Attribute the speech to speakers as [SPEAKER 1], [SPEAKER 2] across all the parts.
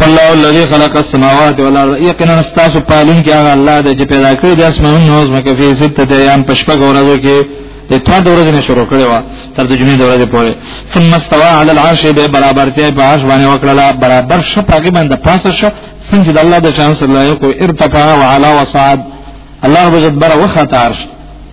[SPEAKER 1] والله الذي خلق السماوات والارض یقینا استاسو پالون کې هغه الله دی چې پیدا کړی د اسمانونو او زمکه په سته ایام پښپګ ورځو کې د تا د ورځې شروع کړي وا تر د جمعې د ورځې پورې ثم استوى على العرش به برابرتیا په عرش باندې وکړه برابر شپږ باندې پاسه شو څنګه د الله د شان صلی الله علیه کو ارتفاع وعلى وصعد الله رب عزت بر وخت عرش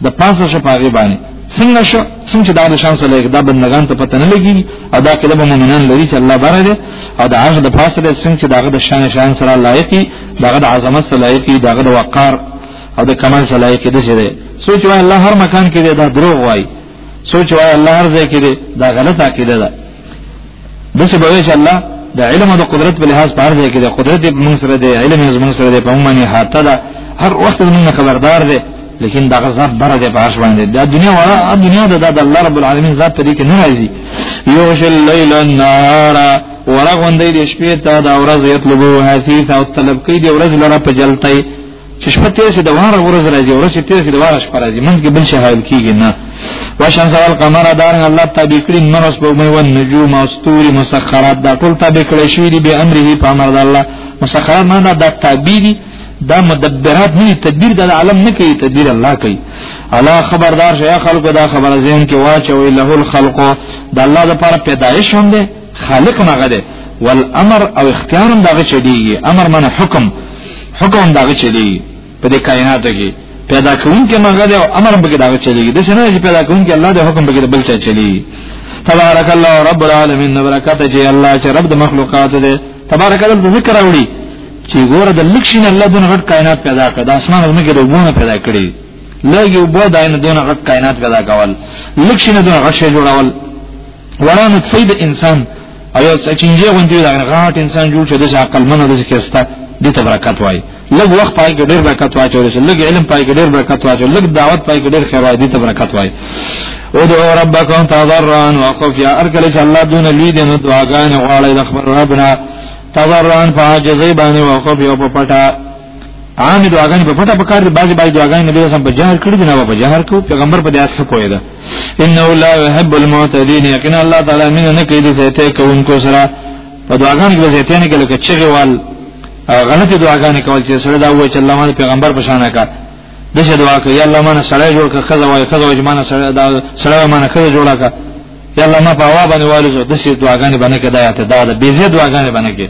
[SPEAKER 1] د پاسه شو پاغي باندې څنګه شو څنګه چې دا د شان سره دا بندگان ته پته نه لګي او دا کله به مؤمنان لري چې الله بره دي او دا هغه د پاسه ده څنګه چې دا د شان شان سره لایقي دا د عظمت سره لایقي دا د وقار او د کمال سره لایقي دي سره سوچ وای الله هر مکان کې دا دروغ وای سوچ وای الله هر ځای کې دا غلط عقیده ده دسه به ویش الله د علم او د قدرت په لحاظ په هر ځای کې د قدرت په موږ سره دی علم یې موږ سره دی په موږ باندې حتی دا هر وخت موږ خبردار دی لیکن دا غزاد بره دی په هر باندې دا دنیا ولا دنیا د د الله رب العالمین ذات په دې کې نه راځي یوش الليل النهار ورغوندې د شپې ته دا ورځ یطلبو حثیث او طلب کوي د ورځ لره په جلتای چې شپه تیر شي د واره ورځ راځي ورځ چې تیر شي د واره شپه راځي منځ کې بل شي حایل کیږي نه واشان سوال قمر دار الله تابع کړی نور اس په مې ون نجوم او ستوري مسخرات دا ټول تابع کړی شوی دی به امره په امر د الله مسخرات نه دا تابع دي دا مدبرات نه تدبیر د عالم نه کوي تدبیر الله کوي الا خبردار شیا خلق دا خبر زین کې واچوي له الخلق د الله لپاره پیدایش هم ده خالق هم هغه دی والامر او اختیار هم دغه چي دی امر معنی حکم حکم دغه چي دی په دې کائناتو کې پیدا کوونکی مغه دی او امر به کې دغه چي دی د شنو چې پیدا کوونکی الله د حکم به کې بل چا چلی تبارک الله رب العالمین برکات چې الله چې رب د مخلوقات دی تبارک الله ذکر اوړي چې ګوره د لکشین الله دونه غټ کائنات پیدا کړ د اسمان او مګر وګونه پیدا کړی لږ یو بو داینه دونه غټ کائنات پیدا کول لکشین دونه غټ شی جوړول وړه نطفه د انسان او یو چنجي غونډي دا غاټ انسان جوړ شو د عقل منو د کېستا دې ته برکت وای لږ وخت پای کې ډېر برکت واچول شي لږ علم پای کې ډېر برکت واچول لږ دعوت پای کې ډېر خیر وای دې ته برکت وای او دو ربکم تضرعا وخفیا ارکل چې الله دون لوی دې نو دعاګانې غواړي د خبر ربنا تضرعا فاجزي باندې وخفیا په پټه عام دعاګانې په پټه په کار دي بعضي بعضي دعاګانې نبی سم په جهر کړی دي نه په جهر کو پیغمبر په دې اصل کوی ده انه لا يحب المعتدين یقینا الله تعالی مين نه کوي د زیته کوونکو سره په دعاګانو کې زیته نه کوي لکه چې وال غلطي دعاګانې کول چې سره دا وایي چې الله باندې پیغمبر په شان کا د شه دعا کوي الله مانه سړی جوړ کړه خزه وایي خزه وایي مانه سړی دا سړی مانه خزه جوړه کړه یا الله ما په هوا باندې والو د شه دعاګانې باندې کړه دا ته دا د بيزه دعاګانې باندې کړه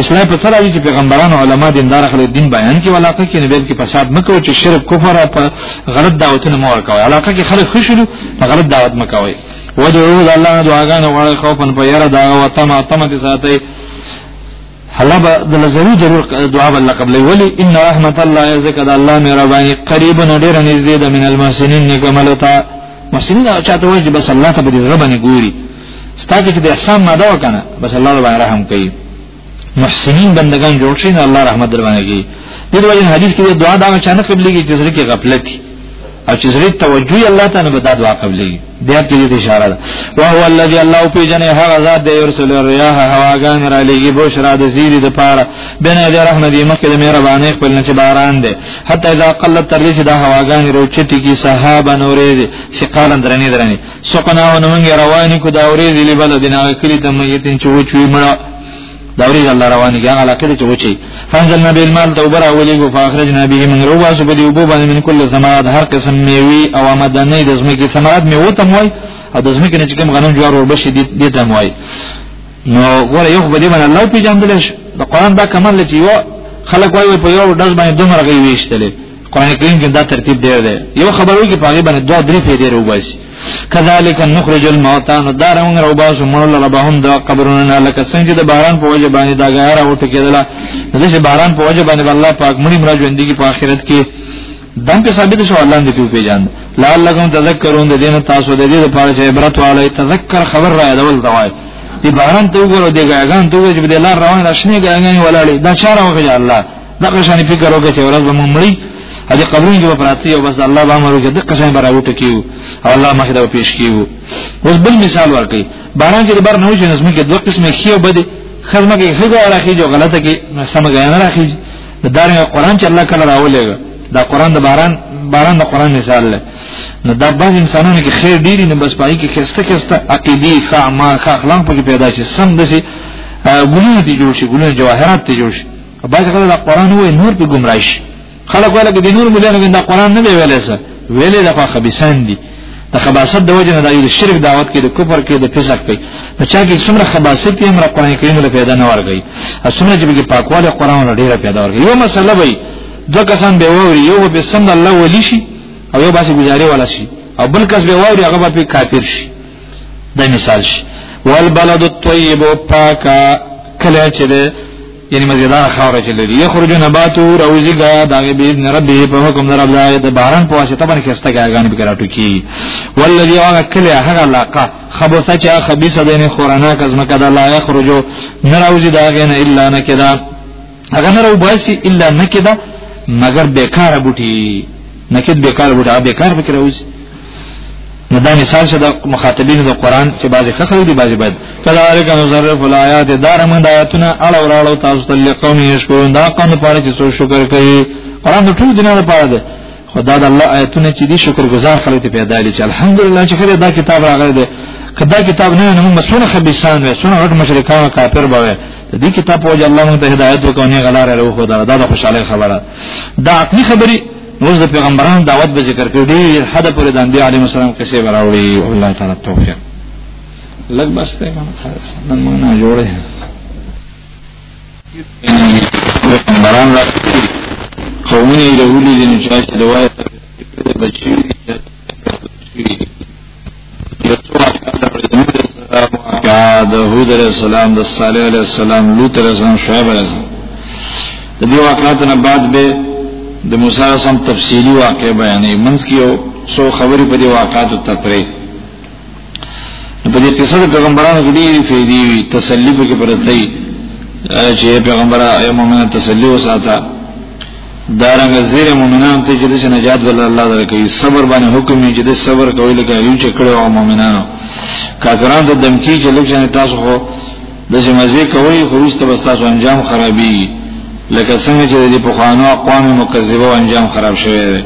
[SPEAKER 1] اسلام په سره چې پیغمبرانو علما دیندار خلک دین بیان کې ولاقه کې نبیل کې فساد مکو چې شرک کفر او په غلط دعوتونه مو ورکوي علاقه کې خلک خوشلو په غلط دعوت مکوي ودعو الله دعاګانو وړ خوفن په یره دا او تم تم دي ساتي الله به د لزوی ضرور دعا بل قبل ولی ان رحمت الله یزکد الله مهربانی قریب نډیر نږدې د من المحسنین نیکملتا محسنین چاته وایي بس الله ته به دې ربانه ګوري ستاسو چې د احسان ماده وکنه بس الله دې باندې رحم کوي محسنین بندگان جوړ شي نه الله رحمت در باندې کوي د دې وجه حدیث کې دعا دا چې نه قبليږي چې زړه کې غفلت او چې زړه توجه الله تعالی به دا دعا قبليږي د دې ته اشاره ده او هو الذي الله په جنې هغه ذات دی رسول الرياح هواګان را لېږي بشرا د زیری د پاره بنه د رحمت دی مکه د مهربانه خپل نه چې باران دی حتی اذا قلت تر دې چې دا هواګان روچتي کی صحابه نورې دي ثقالن درنې درنې سقنا ونمنګ رواني کو دا اورې دې بل دنا کلی ته مېتین چې وچوي مړه دا اورې الله رواني هغه علاقه چې وچي فنزل نبی المال تو برا ولي کو فاخرج نبی من روا سو بدی وبو باندې من کل ثمرات هر قسم میوي او آمدنې د زمکه ثمرات میوه تم وای او د زمکه نه چې کوم غنم جوار ور بشي دې تم وای نو ګوره یو بدی باندې الله پیجن دلش د قران دا کمال لچی و خلک وای په یو ډز باندې دومره غي ویشتلې قران کریم کې دا ترتیب دی دی یو خبرو کې پاګې باندې دوه درې پیډې روباسي کذالک نخرج الموتى نو دا رنګ روباسو مړ له ربهم دا قبرونه نه لکه څنګه د باران په وجه باندې دا غیر او ټکیدل د چې باران په وجه باندې الله پاک مړي مرا ژوند کې په آخرت کې دم په ثابت شو الله دې په پیجان لعلکم تذکرون د دین تاسو د دې لپاره چې عبرت والي تذکر خبر را یادول دوای دی باران ته وګورو دی غاګان ته وګورو چې د لار روان راشنه غاګان ولاړې دا چاره وکړه الله دا قشان فکر وکړي چې ورځ به مونږ مړی ا دې قبرونو کې پراتی او بس الله به امر وکړي د قشان به راوټ کیو او الله مخې ته پیش کیو اوس بل مثال ورکړي باران چې بار نه وځي نو زموږ کې دوه قسمه خيو بده خدمه کې هغه راخي جو غلطه کې سم غیا نه راخي د دارنګ قران چې الله کله راولېږي دا قران د باران باران د قران مثال دی نو دا بعض انسانانو کې خیر ډیری نه بس پای کې خسته خسته عقیدی ښه اعمال ښه اخلاق پکې پیدا شي سم دسي ګلونه دي جوړ شي ګلونه جواهرات دي جوړ شي باز کله دا قران وای نور په گمراه شي خلک وایي چې د نور مولانو دا قران نه دی ویلې څه ویلې دا خو خبيسان دي د خباست د وجه نه دا یو شرک دعوت کې د کفر کې د فسق کې نو چا کې څومره خباست یې امر قران کریم له پیدا نه ورغی او څومره چې به پاکواله قران له ډیره پیدا ورغی یو مسله وي دو کسان به ووري یو به سم الله ولی شي او یو باسي گزاري ولا شي او بل کس به ووري هغه به کافر شي دا مثال شي والبلد الطيب پاکا کله چې یعنی مزیدار خاور چې لري یخرج نباتو روزی غا داغه به نه رب په حکم در رب داغه د باران په واسطه باندې خسته غاګان به کراټو کی والذي هغه کله هغه علاقه خبوسه چې خبيسه دینه خورانه کزمه کده لا یخرج نه روزی داغه نه الا نه کده هغه نه رو باسي الا نه کده مگر بیکاره بوټي نکید به کار وټا به کار فکر اوس نو دا مثال شه د مخاطبینو د قران چې بعضی ښه خلک دي بعضی بد کذالک نصرف الایات دار من آیاتنا اړه وراړو تاسو ته لقوم یشکرون دا قوم لپاره چې څو شکر کوي قران د ټول دنیا لپاره ده خدا د الله آیاتونه چې دي شکر گزار خلک پیدا لري چې الحمدلله چې خیر دا کتاب راغلی دی کدا کتاب نه نه موږ سونه خبيسان وې سونه غټ مشرکان کافر بوي د دې کتاب په وجه الله مونږ ته هدایت وکړ نه غلار له خو دا د خوشاله خبره دا عقلي خبري نور د پیغمبران دعوت به ذکر کړي ډیر حد پورې د انبیاء علیهم السلام قصې براوړي الله تعالی توفیق لګ بس ته کوم خلاص نن مونږ نه جوړه پیغمبران را قومونه یې له ولې دي چې دوای بچی داود علیہ السلام د صالح علیہ السلام لوط علیہ السلام شعیب علیہ السلام د دې واقعاتو نه بعد به د موسی علیہ السلام تفصیلی واقع بیانې منځ کې یو څو خبرې په دې واقعاتو تفریح په دې قصه د پیغمبرانو کې ډېری فائدې وي تسلی به کې پرته وي چې پیغمبر ایو مومن تسلی وساته دارنګ زیر مومنان ته چې د نجات ول الله درکې صبر باندې حکم یې چې د صبر کوي لکه یو چې کړو او مومنانو کافرانو د دمکی چې لکه تاسو خو د جمازې کوي خو رسته بس تاسو انجام خرابي لکه څنګه چې د پخوانو اقوام مکذبه انجام خراب شوی دی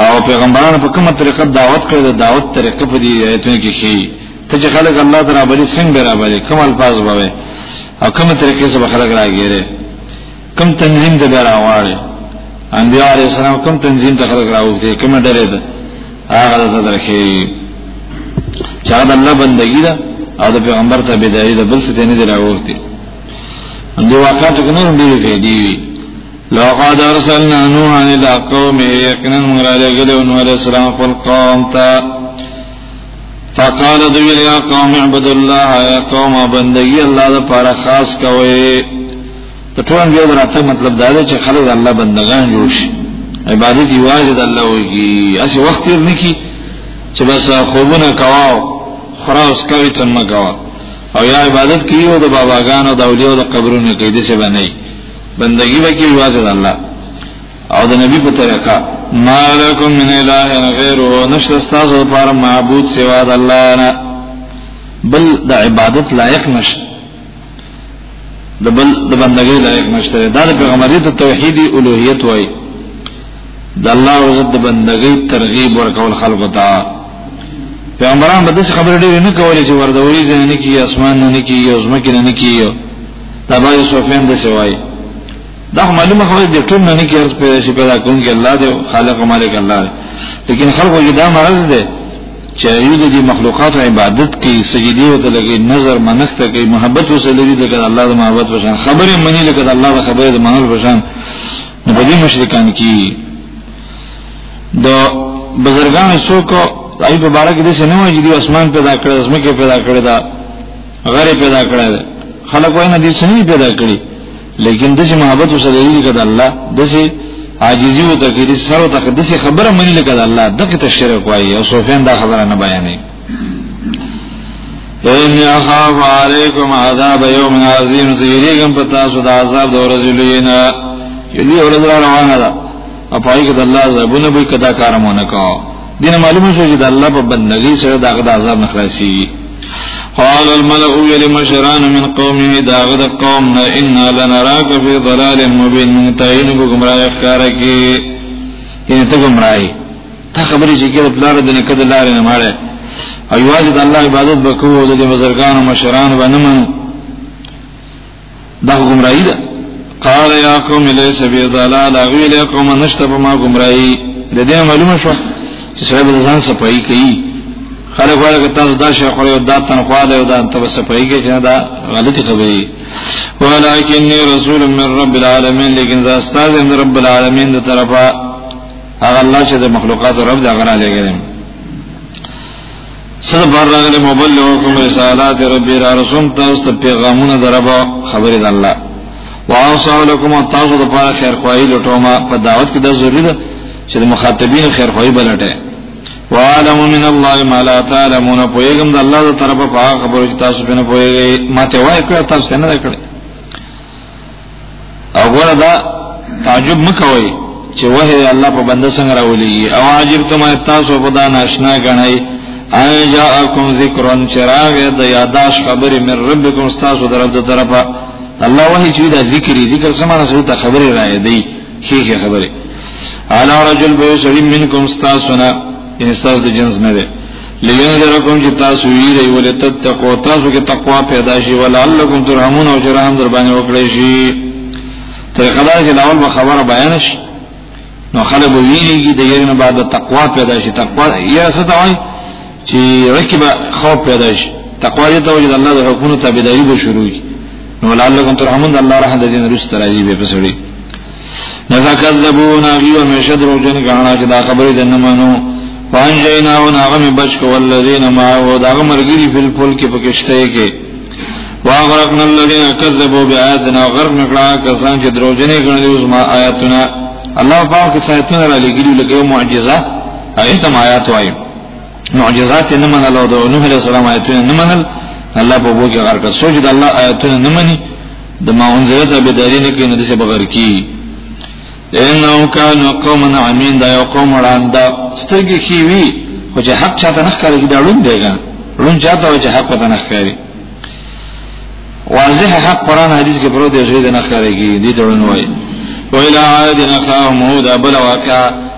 [SPEAKER 1] او پیغمبرانو په کومه طریقه دعوت کړی د دعوت طریقه په دې ایتونو کې شي ته چې خلک الله تعالی باندې څنګه را باندې کوم الفاظ بوي او کومه طریقې سره خلک راګیره کوم تنظیم ته راوړي انبیاء علیه السلام کوم تنظیم ته خلک راوځي کومه ډلې ده هغه ته درکې چې دا الله بندګی ده او د پیغمبر ته بدایي ده بل څه نه دی راوړتي دی واقعاتو کې نور ډېرې فائدې وي لقد ارسلنا نوحا الى قومه یقینا موږ را لګلو نوح علیہ السلام خپل قوم ته فقال ذو يا قوم اعبدوا الله يا قوم بندگی الله د پاره خاص کوي ته ټول یو راته مطلب دا دی چې خلک الله بندگان جوړ شي عبادت یې واجب الله وږي اسی وخت یې نکی چې بس خوبونه کواو خراوس کوي تن مګوا او یا عبادت کوي او د باباګانو د اولیاء د قبرونو کې دې څه باندې بندگی وکي یوازې د الله او د نبی په طریقه مالکم من اله غیره نشته تاسو لپاره معبود سوا د الله نه بل د عبادت لایق نشته د بل د بندګۍ لایق نشته دا د پیغمبري ته توحید الوهیت وای د الله او د بندګۍ ترغیب ورکول خلق ته پیغمبران به د خبرې ډېر نه کولې چې وردوي ځنه نه کی اسمان نه کی او زمکه نه کی دا به سفیان د سوای دا معلومه خو دې ټول نه کې ارز پیدا شي پیدا کوم کې الله دی خالق مالک الله دی لیکن خلکو کې دا مرز دی چې یو دې مخلوقات او عبادت کې سجدي او تلګي نظر منښت کې محبت وسلوي د الله د محبت وشان خبره منی لکه د الله د خبره د منل وشان نو په دې مشرکان کې د بزرګان څوک ای مبارک دې څنګه وایي دې اسمان پیدا کړ اسمه کې پیدا کړ دا غری پیدا کړی دی خلک وایي نه دي څه نه پیدا کړی لیکن د محبت او سره یې کړه الله د سي عاجزي او تکید سره او تقدس خبره منی لکه الله دغه ته شرک وایي او سوفیان دا خبره نه بیانې ان اخاف علیکم عذاب یوم عظیم زیریګم پتا سو د عذاب د ورځې لینا یلی ورځ روانه ده اپای کې د الله زبونه به کدا کارمونه کوي دینه معلومه شو چې د الله په بندګۍ سره دا غد عذاب نه خلاصيږي قال الملأ ویل مشران من قومه دا غد قوم نه ان لنراك في ضلال مبين من تعین کو گمراه ښکار کی
[SPEAKER 2] یعنی ته گمراهی تا خبرې چې کله بلار د نه کده لار نه ماړه او یواز د الله عبادت وکړو د بزرګانو مشران و نه منو دا گمراهی ده
[SPEAKER 1] قال یا قوم لیس بی ضلال غوی له قوم نشته په ما گمراهی
[SPEAKER 2] د دې معلومه شو چې سره به ځان صفائی کوي
[SPEAKER 1] خلک وایي چې تاسو دا شیخ او دا تنخواه له دا ته صفائی کوي چې دا
[SPEAKER 2] غلطی کوي
[SPEAKER 1] ولكن رسول من رب العالمین لیکن زه استاد من رب العالمین د طرفه
[SPEAKER 2] هغه الله چې د مخلوقات رب دا غره لګرم
[SPEAKER 1] سره بار راغلی مبلغکم رسالات ربی را رسوم تاسو ته پیغامونه دربا خبرې د الله واصل لكم تاسو ته پاره خیر خوایي لټوما په دعوت کې دا ضروری ده چې د مخاطبینو خیر خوایي بلټه وعلم من الله ما لا تعلمون پویګم د الله تر طرفه په خبرو چې تاسو په نه پویګی ماته وای کړ تاسو نه کړی
[SPEAKER 2] او ګوره دا تعجب مکوئ چې وه الله په بنده څنګه راولي
[SPEAKER 1] او عجیب تم تاسو په دا ناشنا غنئ
[SPEAKER 2] اي جاءکم ذکرن چراغ د یاداش خبرې من ربکم تاسو درف د طرفه الله وحی چې دا ذکرې ذکر سمانه سره ته خبرې راي دی شیخه خبرې
[SPEAKER 1] علا رجل به سلیم منکم تاسو نه ان تاسو د جنس نه ده لینذرکم چې تاسو ویری ولې تتقو تاسو کې تقوا پیدا شي ولعلکم ترحمون او جرام در باندې وکړي شي
[SPEAKER 2] تر قدر چې لاول به خبره بیان شي نو خلک ویریږي د یې نه بعد تقوا پیدا شي تقوا یا څه ته وایي چې رکبه خوف پیدا شي تقوا دې ته وایي د الله د حکمونو تابعداري به شروع شي نو لعلکم ترحمون الله رحمت دې نرسته راځي به پسړي
[SPEAKER 1] نزا کذبون اغیو همیشه درو جن غاڼه چې دا خبرې د نه منو وان جینا او ناغه می بچ کو الذین ما او دا مرګری فل فل کې پکشته کې واغرقنا الذین کذبوا بیااتنا غرق نکړه کسان چې درو جن غنلې اوس ما آیاتنا
[SPEAKER 2] الله پاک کې سایتونه را لګیلو لکه یو معجزه
[SPEAKER 1] ایت ما آیات وای
[SPEAKER 2] معجزات نه منل او د نوح علیہ السلام آیاتونه نه منل الله په وګړه غرق سوچ د الله آیاتونه نه مني د ما انزل ته به داري نه کینې د څه بغیر کی
[SPEAKER 1] انه کان قوم عمین دا یو قوم وړاند
[SPEAKER 2] سترګې کی وی خو چې حق چاته نه ښکاري دا ړوند دیګا ړوند چاته چې حق پته نه ښکاري واضح حق قران حدیث کې پروت دی چې نه ښکاريږي دې ته ورنوي
[SPEAKER 1] ویلا عادنا قوم هود بل واقع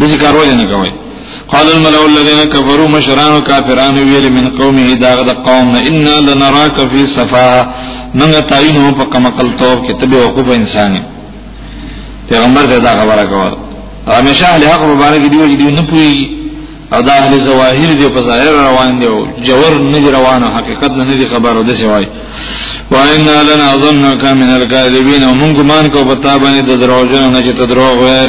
[SPEAKER 1] دسی کار ولې نه کوي قال الملأ الذين كفروا مشران كافرون ویل من قومه داغه د قوم ان لنراك في صفاء من تعین په کما کلتوب کې تبه وقوف انساني پیغمبر ته دا خبره کوي همیشه له حق مبارک دی وجه دی نه پوي او دا اهل ظواهر دی په ظاهر روان دی او جوور نه دی روان او حقیقت نه دی خبر ودی شوی وان لنا ظنك من الكاذبين ومن ګمان کو بتا باندې د دروژن نه چې تدروغ وي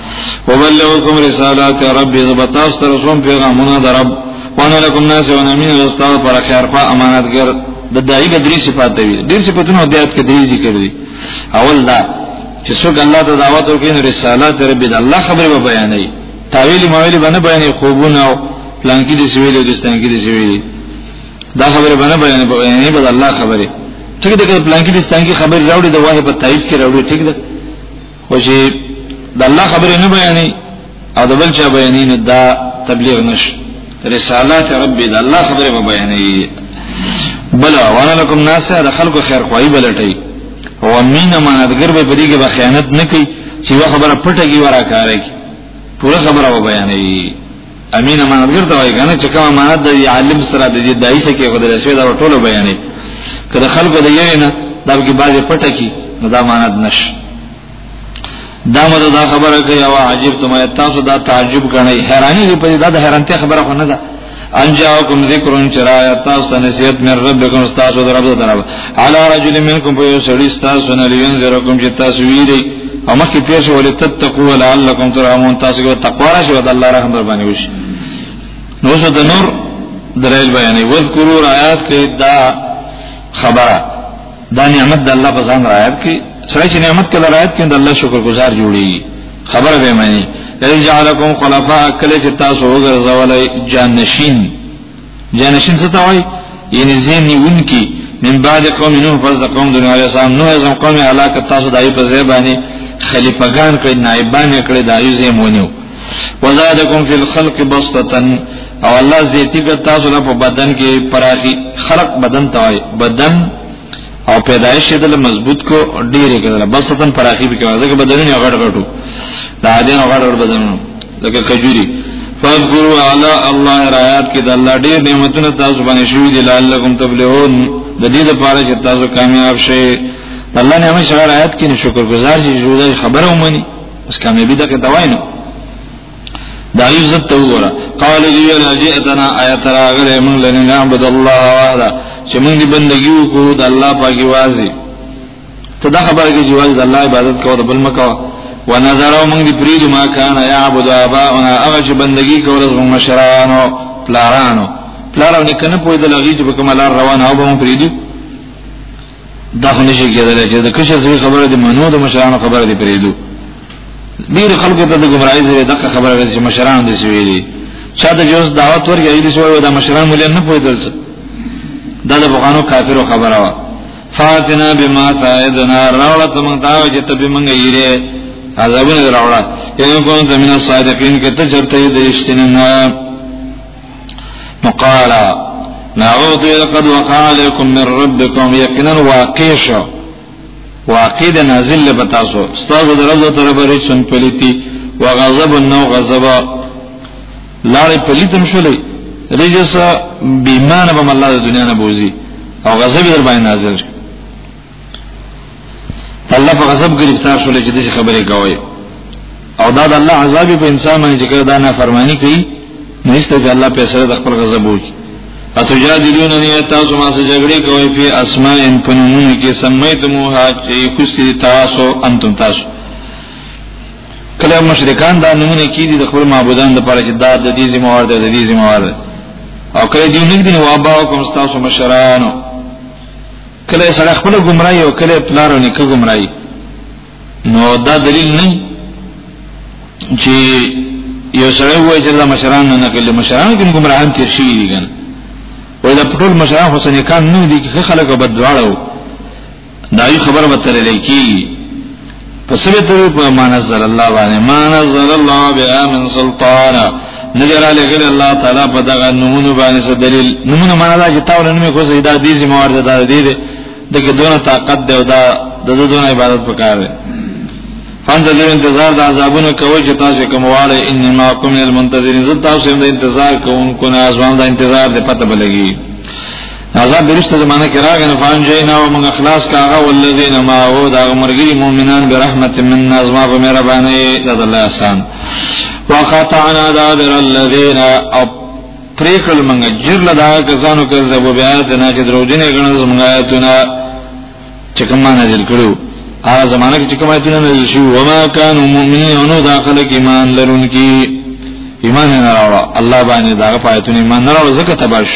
[SPEAKER 1] وبلغکم رسالات رب زبتاس تر رسوم پیغامونه در رب وانا لکم ناس و نمین رستاد پر خیر خوا امانتګر د دای د درې صفات دی ډیر صفاتونه د آیات کې درې ذکر دي اول دا چې څوک الله ته دعوت ورکړي نو رسالات رب د الله خبره به بیانوي تاویل ماویل باندې بیانې خوبونه او پلانکی دي سویل او دستان کې دي سویل دا خبره باندې بیانې بیانې به الله خبره ټیک ده کله پلانکی دستان کې خبر راوړي د واه په تایید کې راوړي ټیک ده خو چې د الله خبرې نه بیانې او د بل چا بیانې نه دا تبلیغ نش رسالات رب د الله خبرې به بیانې بل وانا لكم ناس د خلکو خیر خوای بلټي او امین امانتګر به پرې کې به خیانت نه کوي چې خبره پټه کی ورا کاري پوره خبره و بیانې امین امانت ګرته وای کنه چې کوم امانت د عالم سره د دې دایې سره کې غوډل شوی دا ټولو بیانې کله خلکو د یې نه دا کې باز پټه کی نو دا امانت نش دا مده دا خبره کوي او عجیب ته مې تاسو دا تعجب غنئ حیرانی دې په دا د حیرانتیا خبره خو نه ده انجاکم ذکرون چرایت تاسو نصیحت مې ربکم استاد رب درو علی رجل منکم په یو سړی تاسو نه لینذرکم چې تاسو ویری او مخکې تیر شو ولې تتقوا لعلکم ترحمون تاسو کې تقوا راشي او الله رحم در باندې وشي نو څه د نور درایل بیانې وذکروا آیات کې دا خبره دا نعمت د الله په ځان رايات کې سره چې نعمت کله رايات کې د الله شکر گزار جوړي خبره به معنی اجعلکم خلفاء کله چې تاسو وګرځولای جانشین جانشین څه ته وایي یعنی زین نیونکی من بعد قوم نوح پس د قوم د نوح علیه السلام نوح زم قوم علاقه تاسو دای په ځای باندې خلیفګان کړی نائبان کړی دایو زم ونیو وزادکم فی الخلق بسطتن او الله زیتی کړ تاسو له په بدن کې پراخي خلق بدن توای بدن او پیدایش یې دل مضبوط کو ډیره کړل بس ستن پراخي به کوي ځکه بدن یې غړ غړو دا دې غړ غړ بدن لکه کجوري فذكروا على الله رايات کې د الله ډېر نعمتونه تاسو باندې شوې دي لعلکم تفلحون د دې لپاره چې تاسو کامیاب شئ الله نعمت شغل آیات کې شکر گزار شي جوړه خبره ومني اس کامیابی دا کې دواینه دا یو زت ته وګوره قال دی ویلا جئتنا آیت راغله موږ لنه نعبد الله وحده چې موږ دی بندگی وکړو د الله پاکي وازي ته دا خبره کې جواز د الله عبادت کوو د بل مکو ونظروا موږ دی پرید ما کان یعبد اباؤنا هغه چې بندگی کوله زموږ مشرانو پلارانو پلارونه کنه پوی د لغی چې په کومه لار روان او به موږ پریدو دا خو نشي کېدلی چې د کشر زوی خبره دې منو د مشرانو خبره دې پرېږدو ډېر خلکو ته د ګمراهۍ سره دغه خبره ویل چې مشران دې څه ویلي چا ته چې اوس دعوت ورکړي هغوی دې څه وایي دا مشران مولیا نه پوهېدل څه دا د پخوانو کافرو خبره وه فاتنا بما تعدنا راوړه ته موږ ته چې ته به موږ یې عذابونه راوړه یو کوم زمينه صادقین کې ته چرته دې رښتینه نه نقال نعوذ لقد وقع عليكم من ربكم يقينا واقيشو واقع د نازل به تاسو ستاسو د رب تر بری سن پلیتی و غضب نو غضب لارې پلیتم شولې رجس بیمانه به الله د دنیا نه بوزي او غضب در باندې نازل شي الله په غضب گرفتار شول چې دغه خبرې کوي او دا د الله عذاب په انسان باندې چې کړه دا نه فرمانی کوي نو ایسته چې الله په سره د خپل غضب وکړي اتجادلون ان تاسو ما سره جګړه کوي په اسماء ان پنونو کې سميتموها چې خوستي تاسو انتم تاسو کله مشرکان دا نمونه کې دي د خپل معبودان د پاره چې دا د دې ذمہ وار ده د دې ذمہ وار ده او کله دې نګدي نو ابا او کوم تاسو مشرانو کله سره خپل گمراهي او کله پلارو نه کې گمراهي نو دا دلیل نه چې یو سره وایي چې دا مشران نه کله مشران کې گمراهان تیر شي دي ګان وای دا ټول مشران حسین کان نه دي چې خلک بد دواړو دایي خبره به ترې لکی پس به ته په معنا زر الله باندې معنا زر الله بیا من سلطان نظر علی غیر الله تعالی په دغه نمونه باندې څه دلیل نمونه معنا دا چې تاول نمونه کو زیدا دې ذمہ وار ده دې دې دغه دونه طاقت دی او دا د دونه عبادت پکار دی فند دې انتظار د عذابونو کوي چې تاسو کوم واړی انما کوم المنتظرین زه تاسو هم د انتظار کوونکو نه ځوان د انتظار دې پته بلګي عذاب برسته زمانه کې راغی نه فان جینا او موږ خلاص کاغه ولذین ما هو دا مرګری مؤمنان برحمت من نظم په مهرباني د الله احسان وقطعنا دابر الذین او پریکل موږ جر لدا کسانو کې زبو بیا د نه چې دروځنه غنځ موږ آیتونه چې کوم نازل کړو هغه زمانه کې کوم آیتونه نازل شو وما كان مؤمنین انو داخله کې ایمان لرونکي ایمان نه راوړ الله باندې دا آیتونه ایمان نه راوړ زکه تبش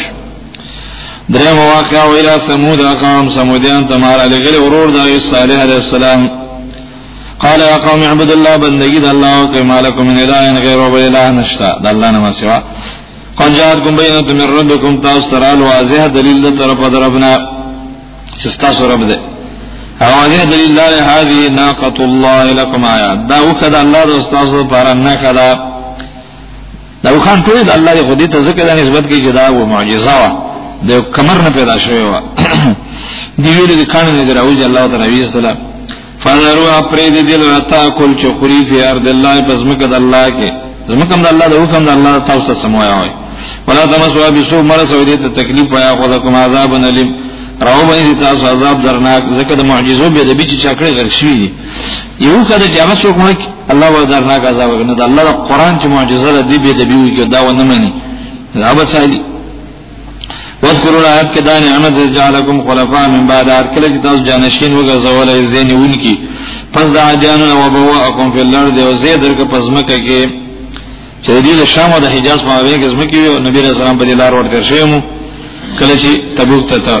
[SPEAKER 1] دریم واقع او الى ثمود قوم ثمودیان تمار علیګل ورور د صالح علیہ السلام قال يا قوم اعبد الله بندگی د الله او کما لكم من اله غیر او اله نشتا د الله نه سوا قد جاءتكم بينة من ربكم تاسو ترال واضح دلیل د طرف دربنا چې تاسو رب دې اواز دلیل الله هذه ناقۃ الله لكم آیات دا وکړه الله د استاد لپاره نه کړه دا وخان ټول د الله یو دې ته ځکه د نسبت کې جدا او معجزه وا د کمر نه پیدا شوی وا دی ویل د کان نه دراوځ الله تعالی ویز تعالی فنرو اپری دې دل عطا کول چې خوري فی ارض الله پس مکه د الله کې زمکم د الله د حکم د الله تاسو ته سموایا وای ولا تمسوا بسو مرسو دې ته تکلیف پیا خو کوم عذاب نلیم راو باندې تاسو عذاب درناک زکه د معجزو به د بیچ چاکړې غرشوي یو کده چې هغه څوک مړ الله و درناک عذاب نه ده الله قرآن چې معجزه ده دی به د بیو کې دا و نه مني دا به سالي واذکروا آیات کې دا نعمت جعلکم خلفاء من بعد آیات کله چې تاسو جانشین وګرځول ای زینون کی پس دا جان او بواکم فی الارض او زید درک پس مکه کې چې دې شام او د حجاز په اړه کې زمکه وی او نبی رسول الله په دې لار ورته شوم کله چې تبوک ته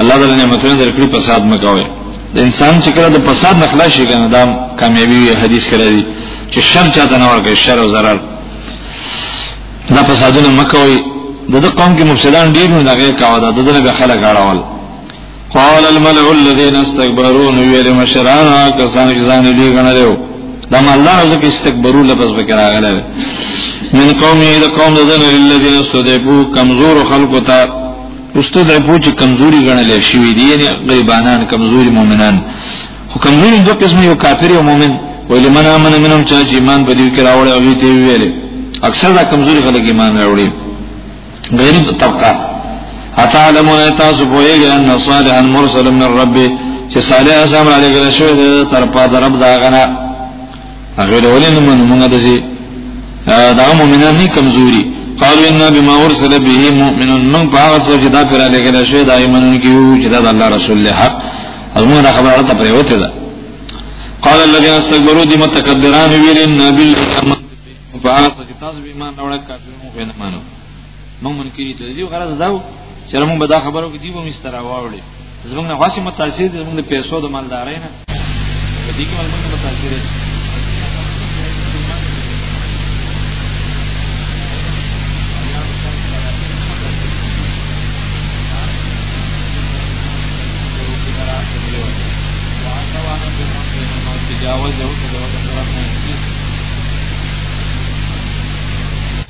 [SPEAKER 1] الله تعالی نعمتونه درکړي فساد مکوي د انسان چې کله د فساد نه خلاص شي کنه دا کامیابی وي حدیث کړی دی چې شر چاته نه ورکړي شر او zarar دا فسادونه مکوي د دې قوم کې مفسدان ډیر نه دغه کاوه دا دغه به خلک اړول قال الملأ الذين استكبروا ويل مشرانا کسان چې ځان دې غنلو دا الله عز وجل استکبروا لفظ وکړه غلې من قومي د قوم ددن الذين استضعفوا کمزور خلق ته رستو د پوچ کمزوري غنل شوی دی یعنی غیبانان کمزوري مؤمنان خو کمزوري دوه قسم یو کافر او مؤمن ویل من امن منهم چا چې ایمان په دې کې راوړی او دې ویل اکثر دا کمزوري خلک ایمان راوړي غریب طبقه اتعلمون تاسو پوهیږئ ان صالح المرسل من ربه چې صالح اسلام علیه السلام شوی دی تر په درب دا غنه هغه ډول نه منو موږ د دې دا مؤمنان نه کمزوري قالو ان بما ارسل به مؤمن من باغ څو چې دا پر لګل شوی دا ایمان کیو چې دا الله رسول له حق هغه دا خبره ته پریوته ده قال الذين استكبروا دي متكبران ویل ان بالله فاس چې تاسو به ایمان راوړل کافرون خو نه مانو موږ منکري ته دی غرض دا چې موږ به دا خبرو کې دی به مستر واوړي زموږ نه واسي متاثر دي موږ پیسو د مالداري نه په دې کې موږ متاثر دي تجاوز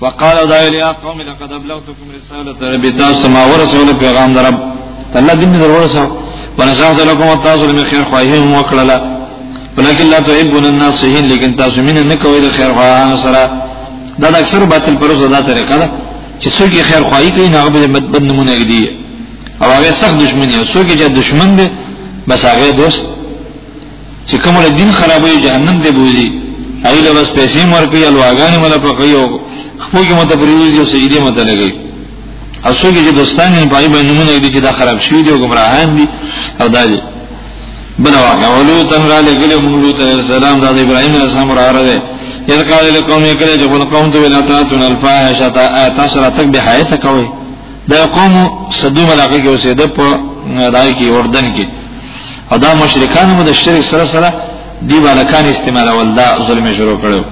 [SPEAKER 1] وقال دایل یا قوم لقد ابلغتكم رساله ربي تاسو ما ورسول پیغام درب الله دین در ورسو ونصحت لكم تاسو من خیر خواهیم وکړه ولكن لا تحبون الناصحين لیکن تاسو مين نه کوي د خیر خواهان سره دا د اکثر باطل پر زړه طریقه ده چې څوک خیر خواهی کوي نه به بد نمونه دي او هغه سخت دشمنی او څوک چې دشمن دي بس هغه دوست چې کوم له دین خرابوي جهنم ته بوزي هغه له بس پیسې ورکړي او اغانې مله پکې او خو کې مت پریوزي او سجدي مت لګي او څوک چې دوستان یې پای باندې نمونه دي چې دا خراب شوی دی او ګمراهان دي او دا دي بل واقعا ولو تن را لګل مولو ته السلام د ابراهيم عليه السلام را راځي یذ قال لكم یکره چې خپل قوم ته ویل تاسو الفاحشه تا تاسو را تک به حیات کوي د قوم صدوم علاقه کې اوسېده په دای کې اردن کې او دا مشرکان مو د شرک سره سره دی بالکان استعمال ول دا ظلم شروع کړو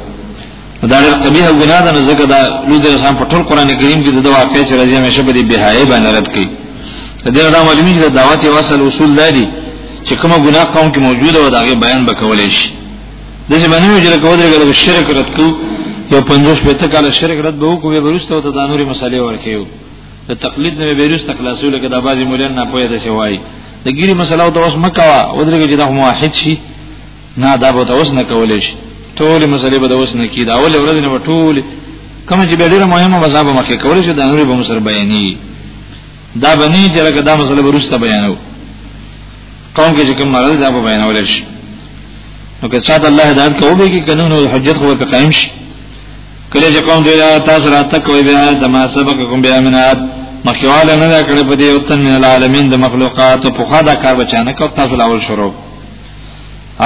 [SPEAKER 1] دا ډېر قبیح ګناه ده ځکه دا لوی درسان په ټول قران کریم کې د واقع چې راځي مې شپه دی بهای باندې رد کړي دا دا معلومی چې دعوت وصل اصول لري چې کومه ګناه قوم کې موجوده و دا غي بیان بکولې شي د دې باندې یو جره کوو درګه شرک رد کو یو پنځوس په تکاله شرک رد به وکړو به ورسته ته د انوري مسالې ورکیو د تقلید نه به ورسته خلاصو لکه د بازي مولان نه پوهه د سوای د ګيري مسله او د اوس مکوا او درګه چې دا موحد شي نه دا به اوس نه کولې شي ټول مسلې به اوس نه کی دا اول ورځ نه ټول کوم چې ډیره مهمه مذهب مخکې کولې شي د انوري به مسر بیانې دا بنی چې لکه دا مسله ورسته بیانو قوم کې چې کوم مرض دا به بیانول شي نو که چاته الله هدایت کوو به کې قانون او حجت خو په قائم شي کله چې قوم دی تاسو راته کوی بیا د ما سبق کوم بیا منات مخیواله نه کړې په دې او تن من العالمین د مخلوقات په خوا دا کار بچانه کو تاسو لاول شروع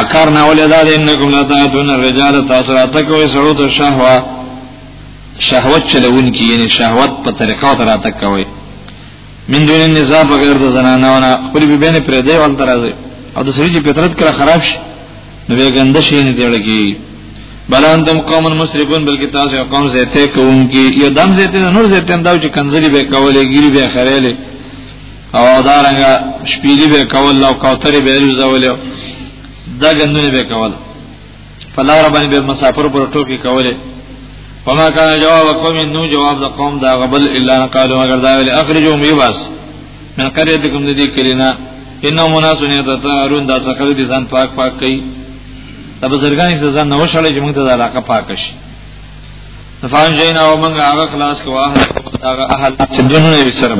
[SPEAKER 1] اکار نه ولې دا دې انکم لا تعدون الرجال تاسو راته کوی سرو ته شهوا شهوت چلوونکي یعنی شهوت په طریقه تر اته کوي من دون النساء بغیر د زنانه ونه خپل به بین پر دی ول درازي او د سړي چې فطرت کړه خراب شي نو به ګنده شي نه دیړږي بل انتم قوم مسرفون بلکې تاسو قوم زیته کوونکی یو دم زیته نور زیته انداو چې کنزلی به کولې ګری به خړېلې او دارنګ شپېلی به کول او کوترې به لوزولې دا ګندونه به کول فلاره باندې به مسافر پر ټوکی کوله فما كان جواب قوم نو جواب د قوم دا غبل الا قالوا مگر دا ویل اخرجوا ميباس من قريتكم دي کلینا انه مناسون يتطهرون دا څخه دي ځان پاک پاک کوي دا بزرګان څه ځان نو شړل چې موږ ته دا علاقه پاک شي فان جینا او موږ هغه خلاص کو اهل هغه اهل چې دونه یې سره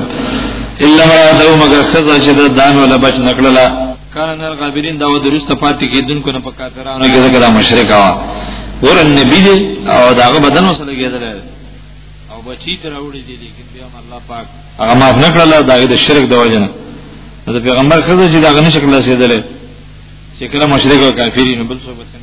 [SPEAKER 1] الا مراد او مگر خزا چې دا دان ولا بچ نکړلا کان نر غابرین دا و درست پاتې کیدونکو نه په کافرانو کې ځکه دا مشرک وا ور نبی دی او داغه بدن وسره کېدل او بچی تر وړي دي لیکن بیا الله پاک هغه ما نه کړل دا د شرک د وجنه د پیغمبر خزه چې دا غنښت کړل سیدل چې کله مشرک او کافرین بل څه بسنه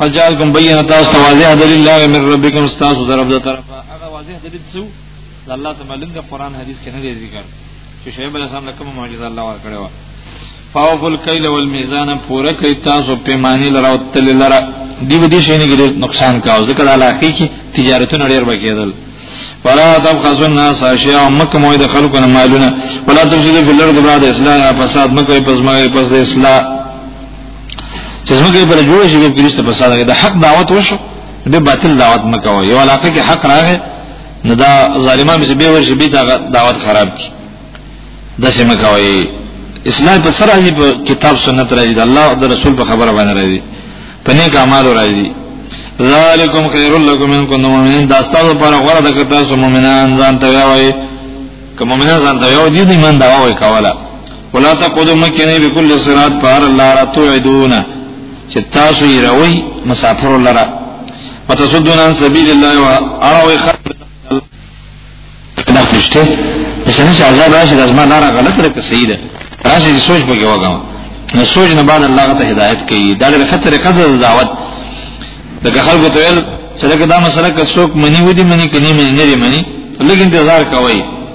[SPEAKER 1] قد جاءكم بينة تاسو ته واضح دلیل لا من ربکم تاسو در رب طرف هغه واضح دلیل څو الله تعالی د قران حدیث کې نه دی ذکر چې شعیب علیہ السلام لکه معجزه الله ورکړی و فاوفل کیل والمیزان پورا کوي تاسو پیمانی لرا او تل لرا دی ودی شي نه ګډ نقصان کاو ځکه د علاقې کې تجارتونه ډیر بکیدل ولا تبخسوا الناس اشیاء مکه موید خلقنا مالونه ولا تفسدوا فی الارض بعد اصلاح فساد مکه پس مکه پس د اصلاح چې زموږ پر جوړ شي په کریسته په ساده کې د حق دعوت وشو به باطل دعوت مکو یو علاقه کې حق راغی نو دا ظالمان به به ورشي به دعوت خراب کی د سیمه کوي اسلام په سره دی په کتاب سنت راځي د الله او د رسول په خبره باندې راځي په نیک اعمال راځي ذالکم خیر لکم ان کنتم مؤمنین دا ستاسو لپاره غوړه د کتاب سو مؤمنان ځان ته وایي کوم مؤمنان ځان ته وایي دي ایمان دا وایي کوله ولا تقعدوا مکنه بكل صراط بار الله را توعدون چې تاسو یې راوي مسافر لرا وتصدون عن سبيل الله واروي خلق دا خوشته اسنه چې عذاب راشي د ازما لار غلط رکه صحیح ده راشي چې سوچ پکې وګاو نو سوچ نه بعد الله ته هدایت کوي دا د خطر قدر دعوت دغه خلکو ته ویل چې دا مسله که څوک منی ودی منی کني منی نه منی لیکن انتظار کوي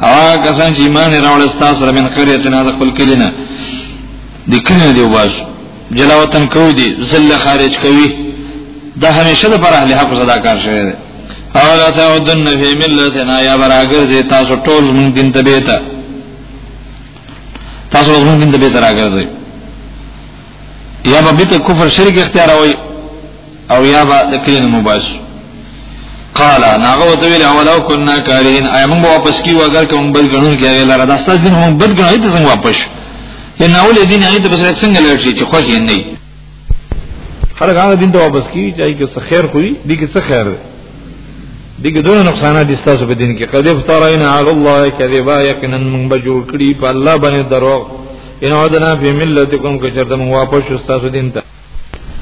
[SPEAKER 1] هغه کسان چې ایمان راوړل ستاسو سره من قريتنا د خپل کلینا د کینه دی واش جلا وطن کو دی زل خارج کوي دا همیشه د پر اهل حق صدا کار شوی دی او لا تعودن فی ملتنا یا براګر زی تاسو ټول مونږ دین ته بیتا تاسو مونږ دین ته بیتا راګر زی یا به بیت کفر شرک اختیار وای او یا به د کلین مباسو قال ناغه وته ویل اولا كنا کارین اي موږ واپس کیو اگر کوم بل غنون کې غیر لاره داستا دین موږ بد غنای ته څنګه واپس ان اول دین هغه ته بس څنګه لړ شي چې خوښ نه وي هر هغه دین ته واپس کی چې کې څه خیر خو دي کې څه خیر دي کې دونه نقصانات دي تاسو په دین کې قد افتراینا علی الله کذبا یقینا من بجور کړي په الله باندې دروغ ان عدنا فی ملتکم کچرته موږ واپس تاسو دین ته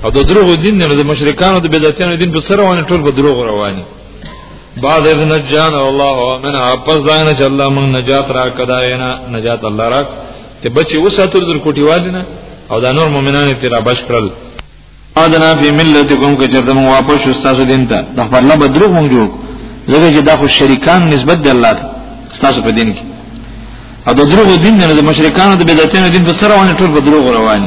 [SPEAKER 1] او د دروغ دین نه د مشرکانو د بدعتانو دین په سره روان ټول په دروغ رواني بعد اذ نجان الله من اپس داینه چې الله موږ نجات را کداینه نجات الله را ته بچي وساتل در کوټی والینه او دا نور مؤمنان ته را بش کړل ادنا فی ملتکم که چرته موږ واپس شو تاسو دین ته د خپل الله بدروغ موږ جوړ زګه چې دا خو شریکان نسبت د الله تاسو په دین کې او د دروغ دین نه د مشرکانو د بدعتانو دین په سره باندې ټول په دروغ روان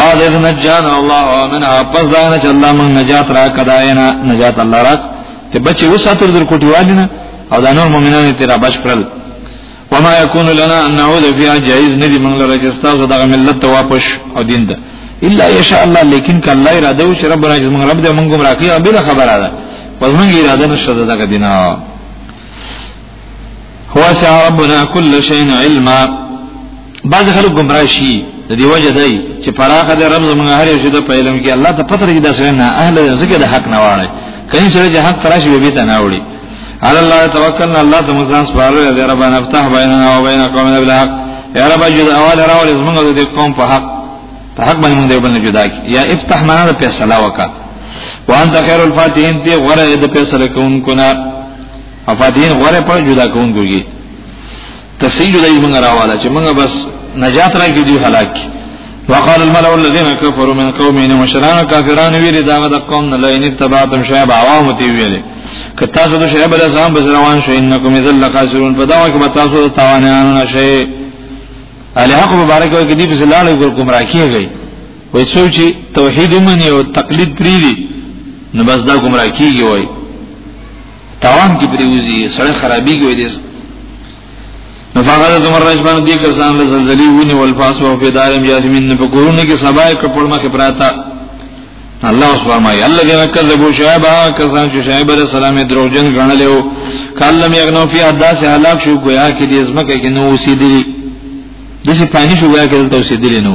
[SPEAKER 1] بعد اذ نجان الله من پس دا نه چې الله موږ نجات را کداینه نجات الله را ته بچي وساتر در کوټی والینه او دا نور مؤمنان تیرا بش کړل وما يكون لنا ان نعود فيها جائز ندي من لره چې تاسو دغه ملت ته واپس او دین ده الا ان شاء الله لیکن کله اراده وش ربنا چې موږ رب دې موږ گمراه کړی او بل خبره ده پس موږ اراده نشته دغه دینه وسع ربنا كل شيء علما بعض خلک گمراه شي د دې وجه دی چې پراخه د رب زمونږ هر یو شی د پیلم کې الله ته پته لري دا څنګه نه اهل ذکر د حق نه واړي کله چې د حق تراشي به ته نه وړي على الله توکلنا الله ته مزان سپارو دې رب انا افتح بيننا وبين قومنا بالحق يا رب جد اول راول زمونږ د قوم په حق په حق باندې موږ بل جدا کی یا افتح معنا د فیصله وکا وانت خیر الفاتحین تی غره د فیصله کوونکو نه مفاتيح غره په جدا کون کوي تفسیر جدا یې موږ راواله چې موږ بس نجات راکې دی هلاک وقال الملأ الذين كفروا من قومه ان مشران كافرون ویری دا د قوم نه لئن تبعتم شعب عوام تی ویلې که تاسو د شعب له ځان بز روان شئ انکم اذا لخاسرون په دا وخت به تاسو تاوانیان نشئ الی حق مبارک او کدی په لاله ګور کوم راکیږي وای څو چې توحید منی او تقلید پری دی نو بس دا کوم راکیږي وای تاوان کې پریوزي سړی خرابېږي وي دې نو فقط زمر رجبان دې کسان له زلزلې ونی ول پاس او په دارم یاسمین په کورونه کې سبا کپړ مخه پراته الله سبحانه وتعالى الله دې کذبو شعیب کسان چې شعیب علیہ السلام دروغجن غنل او کلم یغنو فی حداث هلاک شو گویا کې دې زمکه کې نو اوسېدلی دسی پانی شو گویا کې دلته اوسېدلی نو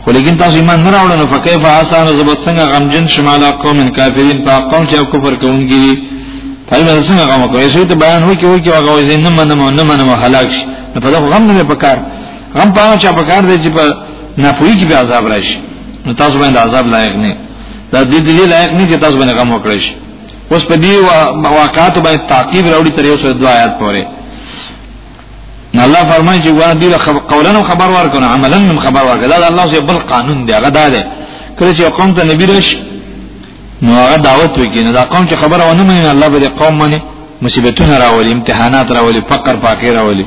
[SPEAKER 1] خو لیکن تاسو ایمان نه راوړل نو فكيف آسان زبط څنګه غمجن شماله قوم کافرین په قوم چې کفر کوونکي پای به څنګه غم کوي شي ته بیان وکي وکي هغه وځي نه منم نه منم هلاک شي نو په دغه غم نه پکار غم په هغه چا پکار دی چې په ناپوهي کې به عذاب راشي نو تاسو باندې عذاب لایق نه دا دې دې لایق نه چې تاسو باندې غم وکړئ شي اوس په دې واقعاتو باندې تعقیب راوړي تر یو سره دوا آیات پورې نو الله فرمایي چې واه دې قولن خبر ورکړه عملا من خبر ورکړه دا الله سي بل قانون دی هغه دا دی کله چې قوم ته نبی رش نو هغه دعوت وکړي نو دا قوم چې خبره ونه مني الله به قوم مني مصیبتونه راولي امتحانات راولي فقر پاکي راولي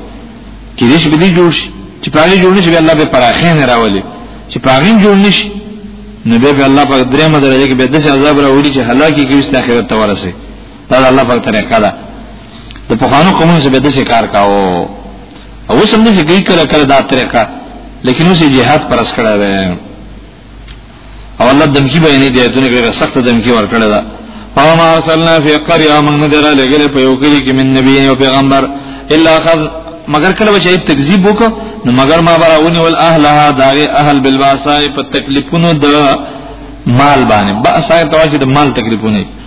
[SPEAKER 1] کې دې شي به دې جوړ شي چې پاګې جوړ نشي الله به پراخین راولي چې پاګې جوړ نشي نو به الله په درېمه درجه کې به د عذاب راولي چې هلاکي کې است اخرت ته ورسي دا د الله پاک طریقه ده د پخوانو قومونو څخه به د څه کار کاوه او اوس هم د څه کوي کله کله دا طریقه لیکن اوس جهاد پر اس کړه ده او الله دمکی بیانې دی دونه کې سخت دمکی ور کړه ده او ما ارسلنا فی قريه من ندر لګل په یو کلی کې من نبی او پیغمبر الا اخذ مگر کله چې تکذیب وکړ نو مگر ما براونی ول اهلها داغه اهل بالباسای په تکلیفونو د مال باندې باسای ته چې د مال تکلیفونه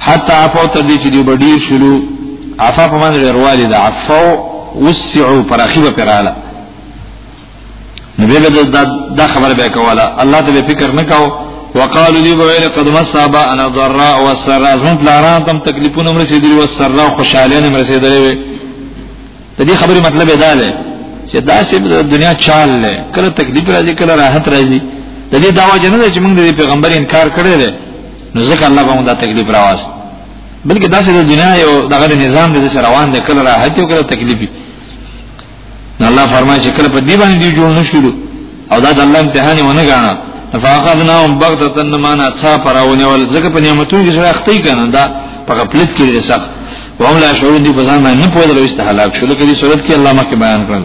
[SPEAKER 1] حتی عفو تر دې چې دی بډیر شلو عفا په باندې ډیروالی د عفو وسعو پر اخیبه پراله نو به دا دا خبره به کوله الله ته فکر نه کاو وقالو دی ویل قد مصابا انا ضراء وسرا زمون پلاران تم تکلیفونه مر رسیدلی وسرا خوشاله نه رسیدلی وي د دې خبرې مطلب دا دی چې دا چې دنیا چال نه کله تکلیف راځي کله راحت راځي د دې داوا جنې چې موږ د پیغمبر انکار کړی دی نو ځکه الله به موږ دا تکلیف راوست بلکې داسې د دنیا یو دغه نظام د سره روان دی کله راحت او کله تکلیف نو الله فرمایي چې کله په دې باندې دی جوړ نشو او دا د الله امتحان ونه غاڼه فاخذناهم بغتة ما ناڅا پراونه ول ځکه په نعمتونو کې سره اخته کنه دا په غفلت کې لري سخت وهم لا شعور دي په ځان باندې نه پوهېدل او استهلاک شو لکه دې صورت کې الله مکه بیان کړل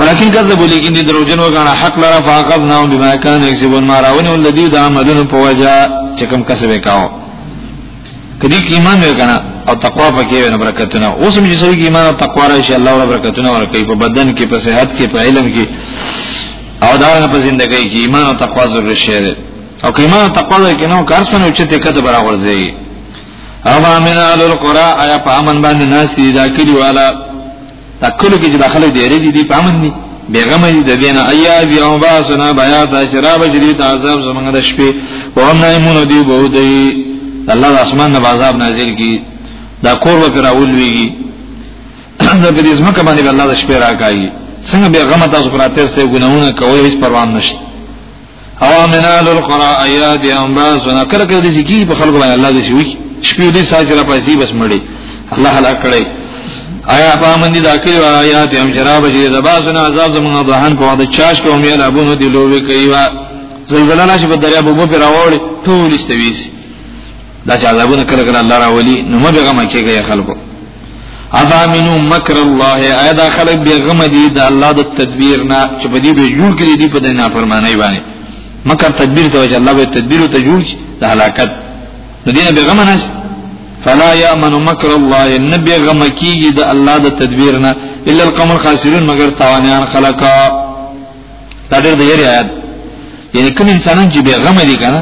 [SPEAKER 1] ولكن كذبوا لیکن دي دروجن وغانا حق لرا فاقذنا بما كان يكسبون ما راون الذي دا عملون پوجا چکم کسبه کاو کدی ایمان وکنا او تقوا پکې ونه برکتونه اوس موږ چې کې ایمان او تقوا راشي الله ولا برکتونه ورکړي په بدن کې په صحت کې په علم کې او دا په ژوندۍ کې ایمان او تقوا ضروري شی دی او که ایمان او تقوا لري کې نو کار څنګه چې ته کته برابر ځي او امن اهل القرى ایا په امن باندې ناس دي دا کلی والا تکلو کې دا خلک ډېرې دي دي پامن دي بیغم دي د دین ایا بی او باسنا بیا تا شراب شری تا عذاب زمنګ د شپې او هم نایمون دی بو دی الله د اسمان نه عذاب نازل کی دا کور و پر اول ویږي د دې زمکه باندې الله د شپې راکایي څنګه بیغم تاسو پراته سه ګناونه کوي هیڅ پروا نشته او منال القرى ايات انباس ونا کله کله دې کی په خلکو باندې الله دې شي وي شپې دې ساجره پسې بس مړي الله هلاک کړي آیا په من دي دا کړي آیات هم جراب دې د باسن عذاب زمونږ دهان په وخت چاش کوم یې لابونو دې لوي کوي زلزلہ نشي په دریا بوبو پر راوړي ټول استوي دا چې عذابونه کله کله الله راولي نو مبه غم کېږي خلکو اذا منو مکر الله ایا دا خلک به غم دي د الله د تدبیر نه چې په دې به جوړ کړي دي په دې نه فرمانه باندې مکر تدبیر ته چې الله به تدبیر ته جوړ شي د هلاکت نو دې به غم نه فلا یامن مکر الله نبی غم کیږي د الله د تدبیر نه الا القوم الخاسرون مگر تاوانیان خلقا دا ډېر د یری آیات یعنی کوم انسانان چې به غم دي کنه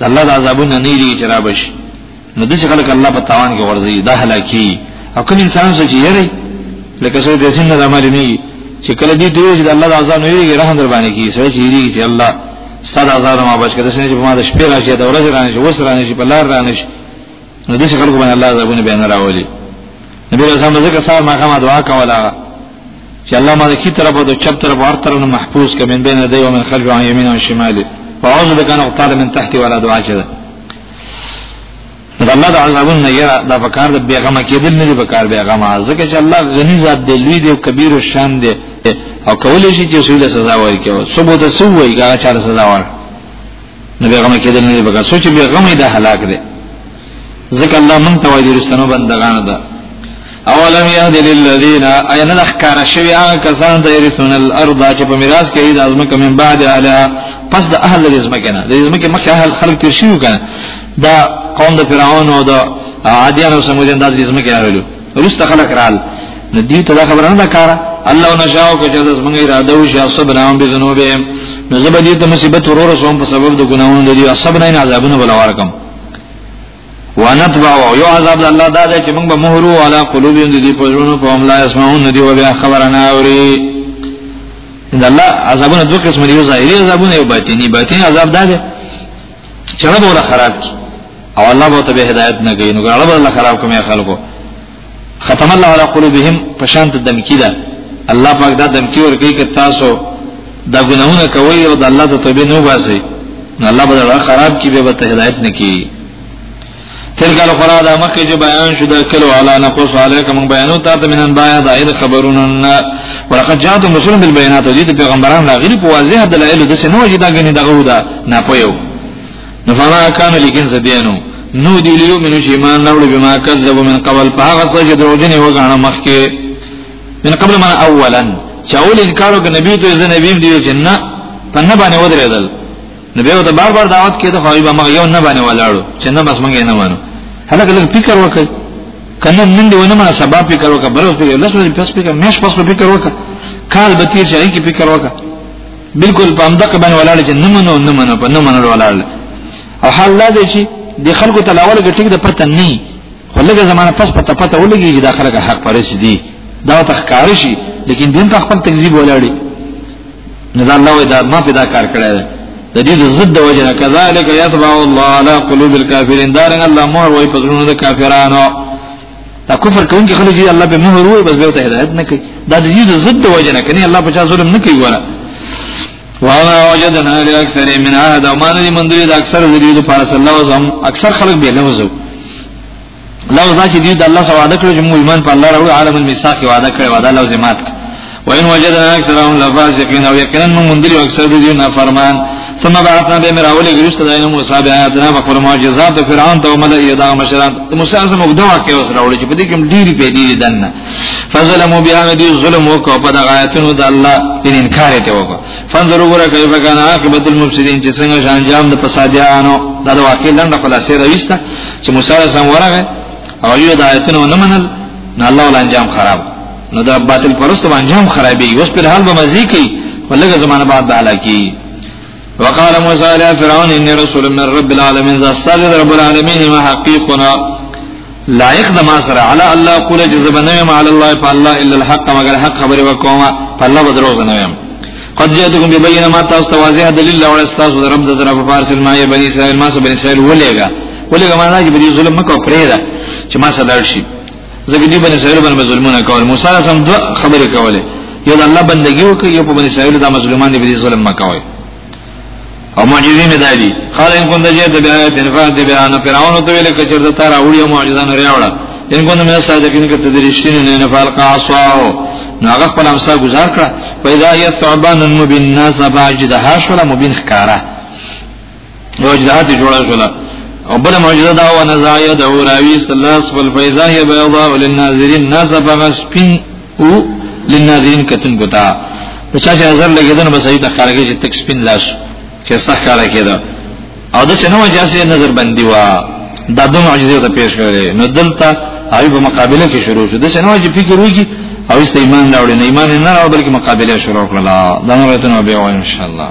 [SPEAKER 1] د الله د عذابونو نه لري چې را بشي نو د خلک الله په تاوان کې ورځي دا هلاکی او کوم انسان چې یری لکه څو د سین نه عمل نه چې کله دې دوی چې الله د عذاب نه یری رحم در باندې کی سوي چې یری چې الله ستاسو عذاب ما بچ کړه چې په ما د شپې راشي د ورځې راشي وس راشي په لار راشي نو د خلکو باندې الله عذابونه بیان راولي نبی رسول الله ځکه سار ما کومه دعا کوله چې الله ما د کی طرف او د چپ طرف هر طرف نه محفوظ کړي من بین دی او من خلف او یمین او شمال فاعوذ بک ان اغتال من تحت ولا دعا چه دا الله د عذابون نه یرا دا پکار د بیغمه کېدل نه دی پکار بیغمه ځکه چې الله غنی ذات دی لوی دی او کبیر او شان دی او کولای شي چې سوله سزا ورکړي او سبو ته سو وي هغه چا سزا ورکړي نه بیغمه کېدل نه دی پکار سوچ بیغمه د هلاک دی ځکه الله مونږ ته وایي رسنو بندگانو ده اولم یهد للذین ایا نه ښکار شوی هغه کسان ته رسون الارض چې په میراث کې د ازمکه من بعد اهلها پس د اهل د ازمکه نه د ازمکه مخه اهل خلق تیر شي کنه دا قوم د فرعون او د عادیان او سمودیان د ازمکه اهلو رست خلق رال ندی ته دا خبره نه کار الله نشاو کو چې زمونږ اراده او شیا صبرام به ذنوبهم نو زبدی ته مصیبت ورور سوم په سبب د ګناونو د دې اصحاب نه عذابونه بلوارکم ونطبع یو عذاب د الله دا دی چې موږ به مهرو علی قلوبهم د دې په زړونو په هم لا اسمعون ندی و بیا خبره نه اوري ان الله عذابونه دوه قسم دي ظاهري عذابونه او باطني باطني عذاب دا دی چې رب ولا خراب کی او الله به ته به هدایت نه کوي نو رب الله خراب کومه خلکو ختم الله على قلوبهم پشانت دمکی ده الله پاک دا دمکی ورکی که تاسو دا ګناهونه کوي او د الله د توبې نه وباسي نو الله به خراب کی به ته هدایت نکي تلک القرآن دا مخی جو بیان شد کلو علا نقص علیکم من بیانو تا تا من انبایا دا اید خبرون ولقد جاتو مسلم بالبینات و جید پیغمبران لا غیر پو واضح دلائل دسی نو جدا گنی دا غو دا ناپویو نو فما کان لیکن سدینو نو دی لیو منو چې ایمان راوړي بما کذب من قبل پاغه څه چې دروژن یو غاڼه مخکې من قبل من اولا چاول انکار وک نبی ته ځنه نبی دی چې نه پنه باندې ودرېدل نبی ته بار بار دعوت کړي خو ایبه مغه یو نه باندې ولاړو چې نه بس مونږ نه مانو هلکه لږ فکر وکړي کنه نن دی ونه ما سبا فکر وکړه بل وخت لږ پس فکر مېش پس فکر وکړه کال به تیر شي کی فکر وکړه بالکل په همدغه باندې ولاړ چې نه منو نه منو په نه منو ولاړ او حال دا دی چې د خلکو تلاول کې ټیک د پته نه خو لږه زمانه پس پته پته ولګي چې دا خلک حق پرېس دي دا تخکار شي لیکن دین ته خپل تکذیب ولاړي نه دا الله دا ما پیدا کار کړی دی د دې ضد وجه کذالک یطبع الله علی قلوب الکافرین دارن الله مور وای پزړونو د کافرانو دا کفر کوم چې خلک دې الله به مهر وي بس به ته هدایت نه کوي دا د دې د ضد وجه نه کوي الله په چا ظلم نه کوي وره وانا وجدنا لاکثر من عهد او مان دې مندري د اکثر دې د پارس الله وزم اکثر خلک به لوزو لوز دا چې دې د الله سره وعده کړو چې موږ ایمان په الله راوړو عالم المساق وعده کړو وعده لوز مات کړو وان وجدنا اکثرهم لفاسقین او یقینا من مندل اکثر دي نه فرمان ثم بعثنا بهم راولي غرست داینه موسی بیا آیاتنا په خپل معجزات فرعون ته مل یدا مشران موسی اعظم وګدا واقع اوس راولي چې په دې کې ډیری په دې دنه فظلموا بها دي ظلم وکړ په دغه آیاتونو د الله ان انکار ته وکړ فنظروا ګره کیف کان عاقبت المفسدين چې څنګه شان جام د فسادیانو دا د واقع لنډه خلاصې راويسته چې موسی سم ورغه او یو د آیتونو نه منل نه الله ول انجام خراب نو دا باطل پرست باندې انجام خرابي اوس په حال به مزي کی ولګه زمانه بعد د هلاکی وقال موسى عليه فرعون اني رسول من رب العالمين ذا استاذ رب العالمين ما حقيقنا لائق د ما سره على الله قول جزب نعم على الله فالله الا الحق مگر حق خبر وکوما فالله بدروغ نعم قد جئتكم ببينه ما تستوازه دليل لو استاذ رب ذا رب فارس ما بني اسرائيل ما بني اسرائيل ولېګا ولېګا ما نه بني ظلم مکو پرېدا چې ما سره درشي ځکه دی بنی اسرائیل باندې ظلمونه کول موسی علیه السلام دوه خبرې کولې یو د الله بندگی وکړي یو په بنی اسرائیل د مظلومان دی به ظلم مکوي او معجزې نه دالي قال ان كنت جئت بآيات فأت بها نو فرعون ته ویل کچر د تار اوړي او معجزه نه راوړه ان كنت من الصادقين کته د رښتینو نه نه فالق عصاو نو هغه خپل امسا گزار کړه فإذا هي ثعبان مبين الناس فاجدها شلا مبين خکاره یو اجدهات جوړه شولا او بل معجزه دا و نزا ید او راوی سلاس فل فیضا هی بیضا للناظرین ناس بغا سپین او للناظرین کتن کوتا په چا چې نظر لګیدنه بس ایت خارګه چې تک سپین لاس چې صح کار کېده او د شنو اجازه نظر بندي وا دا د معجزه ته پیش کړي نو دلته هاي په مقابله کې شروع شو د شنو چې فکر وږي او ایمان راوړي نه ایمان نه راوړي بلکې مقابله شروع کړه دا نو ته نو به ان شاء الله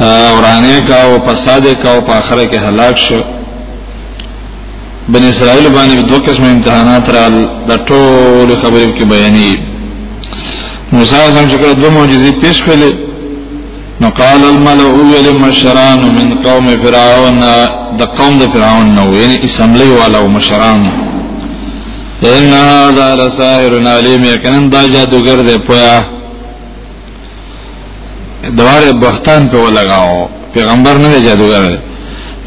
[SPEAKER 1] ورانه کا او فساد کا او په اخره کې هلاک شو بن اسرائیل باندې دوه قسم امتحانات را د ټول خبرې کې بیانې موسی سم چې کړه دوه معجزې پیش کړلې نو قال الملأ للمشران من قوم فرعون د قوم د فرعون نو یعنی اسمبلی والا او مشران ان هذا لساحر علیم یقینا دا جادوګر دی پویا دوار بختان په ولګاو پیغمبر نه جادوګر دی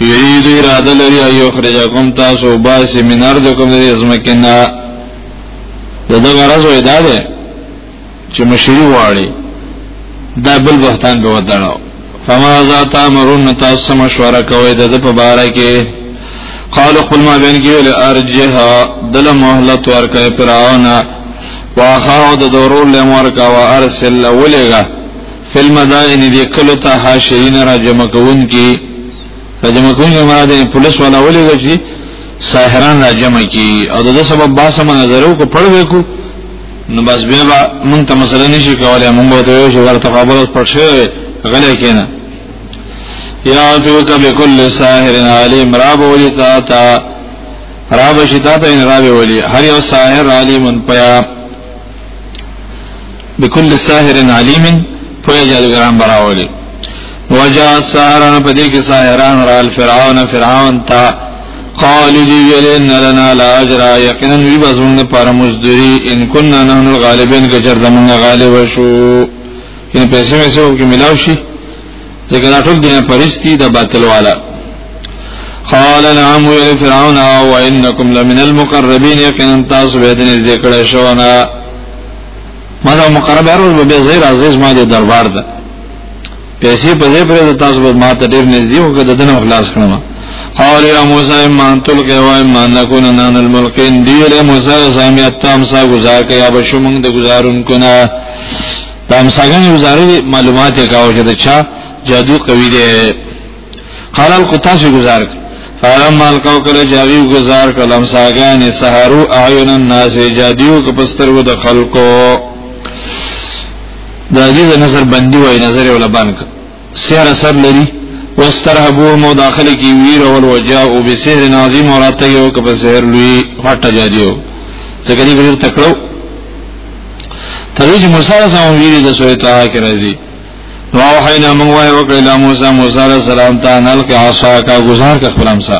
[SPEAKER 1] یرید اراده لري ایو خرجکم تاسو باس من ارضکم د ازمکنا دغه غرض وې دا ده چې مشری واړي دا بل بختان به وتاړو فماذا تامرون تاسو مشوره کوي د په باره کې قالو قل ما بین کې ول ارجها دل مهلت ورکه فرعون واخاو د دورور له مورکا و ارسل ولغا فل مدائن دی کلو ته حاشرین را جمع کون کی را جمع کون کی مراد پولیس والا ولغا چی ساحران را جمع کی او د سبب باسه منظرو کو پړ وکړو نو بس بیا به مونږ ته مسله نشي کولای مونږ به ته یو چې ورته قابل اوس پټ شوی وي غلی کېنه یا توک بكل ساحر علیم را بولی تا تا را بشی تا تا ان را بولی هر یو ساحر علیم پیا بكل ساحر علیم پیا جادوګران براولی وجا سارن په دې کې ساحران رال فرعون فرعون تا قال دی ویل ان لنا لا اجر یقینا وی بزمن پر مزدری ان كنا نحن الغالبین که چر زمون غالب شو ان پیسې مې سو کې ملاو شي ځکه دا ټول دنیا پرستی د باطل والا قال نعم ویل فرعون او انکم لمن المقربین یقینا تاسو به دې ذکر شونه ما دا مقرب هر ورځ به زیر عزیز ما دې دربار ده پیسې په دې پرې تاسو به ما ته ډیر نږدې او کده دنه خلاص کړم او یا موسی مان تل کې وای مان نکون نان الملقین دی له موسی سامي اتم سا گزار کیا به شومنګ د گزارون کنا دا مساګان گزارې معلومات یې کاوه چې دا چا جادو کوي دی قال القطاس گزار فارم مال کو کله جاویو گزار کلم ساگانی سحرو اعین الناس جادیو کپسترو د خلقو دا دې د نظر بندي وای نظر ولا بانک سحر اثر لري واسترهبو مو داخله کی ویر او وجاء بسحر عظیم اوراته یو کپ سحر لوی هټه جادیو څنګه دې ګرځ تکړو تدې چې موسی سره ویری د سورې ته کې راځي نو وحینا موږ وایو وکړل موسی موسی علیہ السلام ته نل کې عصا کا گزار کا خپل امسا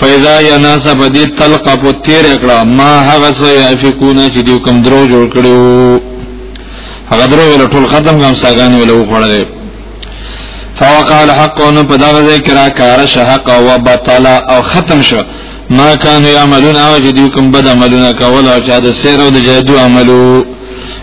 [SPEAKER 1] فیدا یا ناس په دې تلق په تیر کړه ما هغه څه یافکونه چې دیو کم درو جوړ کړو هغه درو ول ټول ختم کوم ساګان ول وخړل فوقال حق ان په دغه ځای کې را کار شحق او بطل او ختم شو ما كانوا يعملون او چې دیو کم بد عملونه کول او چې د سیر او د جادو عملو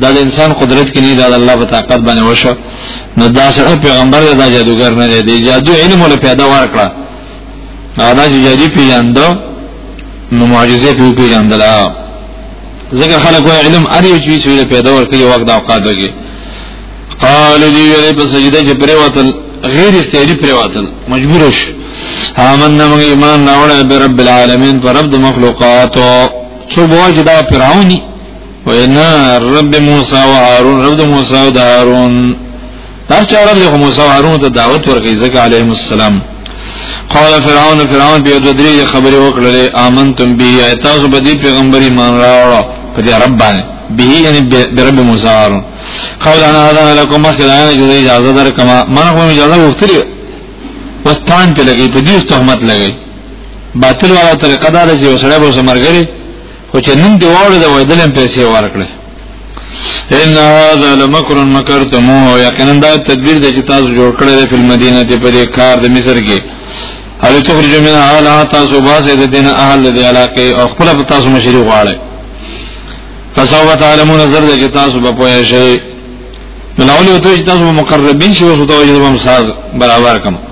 [SPEAKER 1] دا د انسان قدرت کې نه دا د الله په طاقت باندې وشو نو دا سره پیغمبر دا جادوګر نه دی د جادو علم له پیدا ورکړه دا چې جادو پیژاندو نو معجزې په پیژاندل ځکه خلک وایي علم اړ یو چیز ویل پیدا ورکړي وخت دا اوقات وګي قال دی ویلې په سجده کې پریوتل غیر اختیاري پریوتل مجبور شو آمنا موږ ایمان راوړل به رب العالمین پر رب د مخلوقاتو څو بوج دا فرعونی وینا رب موسی و هارون رب موسی و هارون هر چا رب له موسی و هارون ته دعوت ورکړي ځکه علیهم السلام قال فرعون فرعون بیا د درې خبرې وکړلې امنتم به تاسو به دې پیغمبر ایمان راوړو په دې رب باندې به یعنی برب موسی هارون قال انا هذا لكم خدایانه چې اجازه درکما ما کوم اجازه وکړي وستان په لګي په دې تهمت لګي باطل والا طریقه دا چې وسړی به سمرګري خو چې نن دی وړو د وېدلم پیسې ورکړي ان هذا لمکر مکرتمو یقینا دا تدبیر د چې تاسو جوړ کړی دی په مدینه ته په دې کار د مصر کې هل تخرج من اهل تاسو باسه د دین اهل د علاقه او خپل په تاسو مشری غواړي فسوف تعلمون زر د چې تاسو په پوهه شئ نو لاولې ته چې تاسو مقربین شئ او تاسو ته برابر کړئ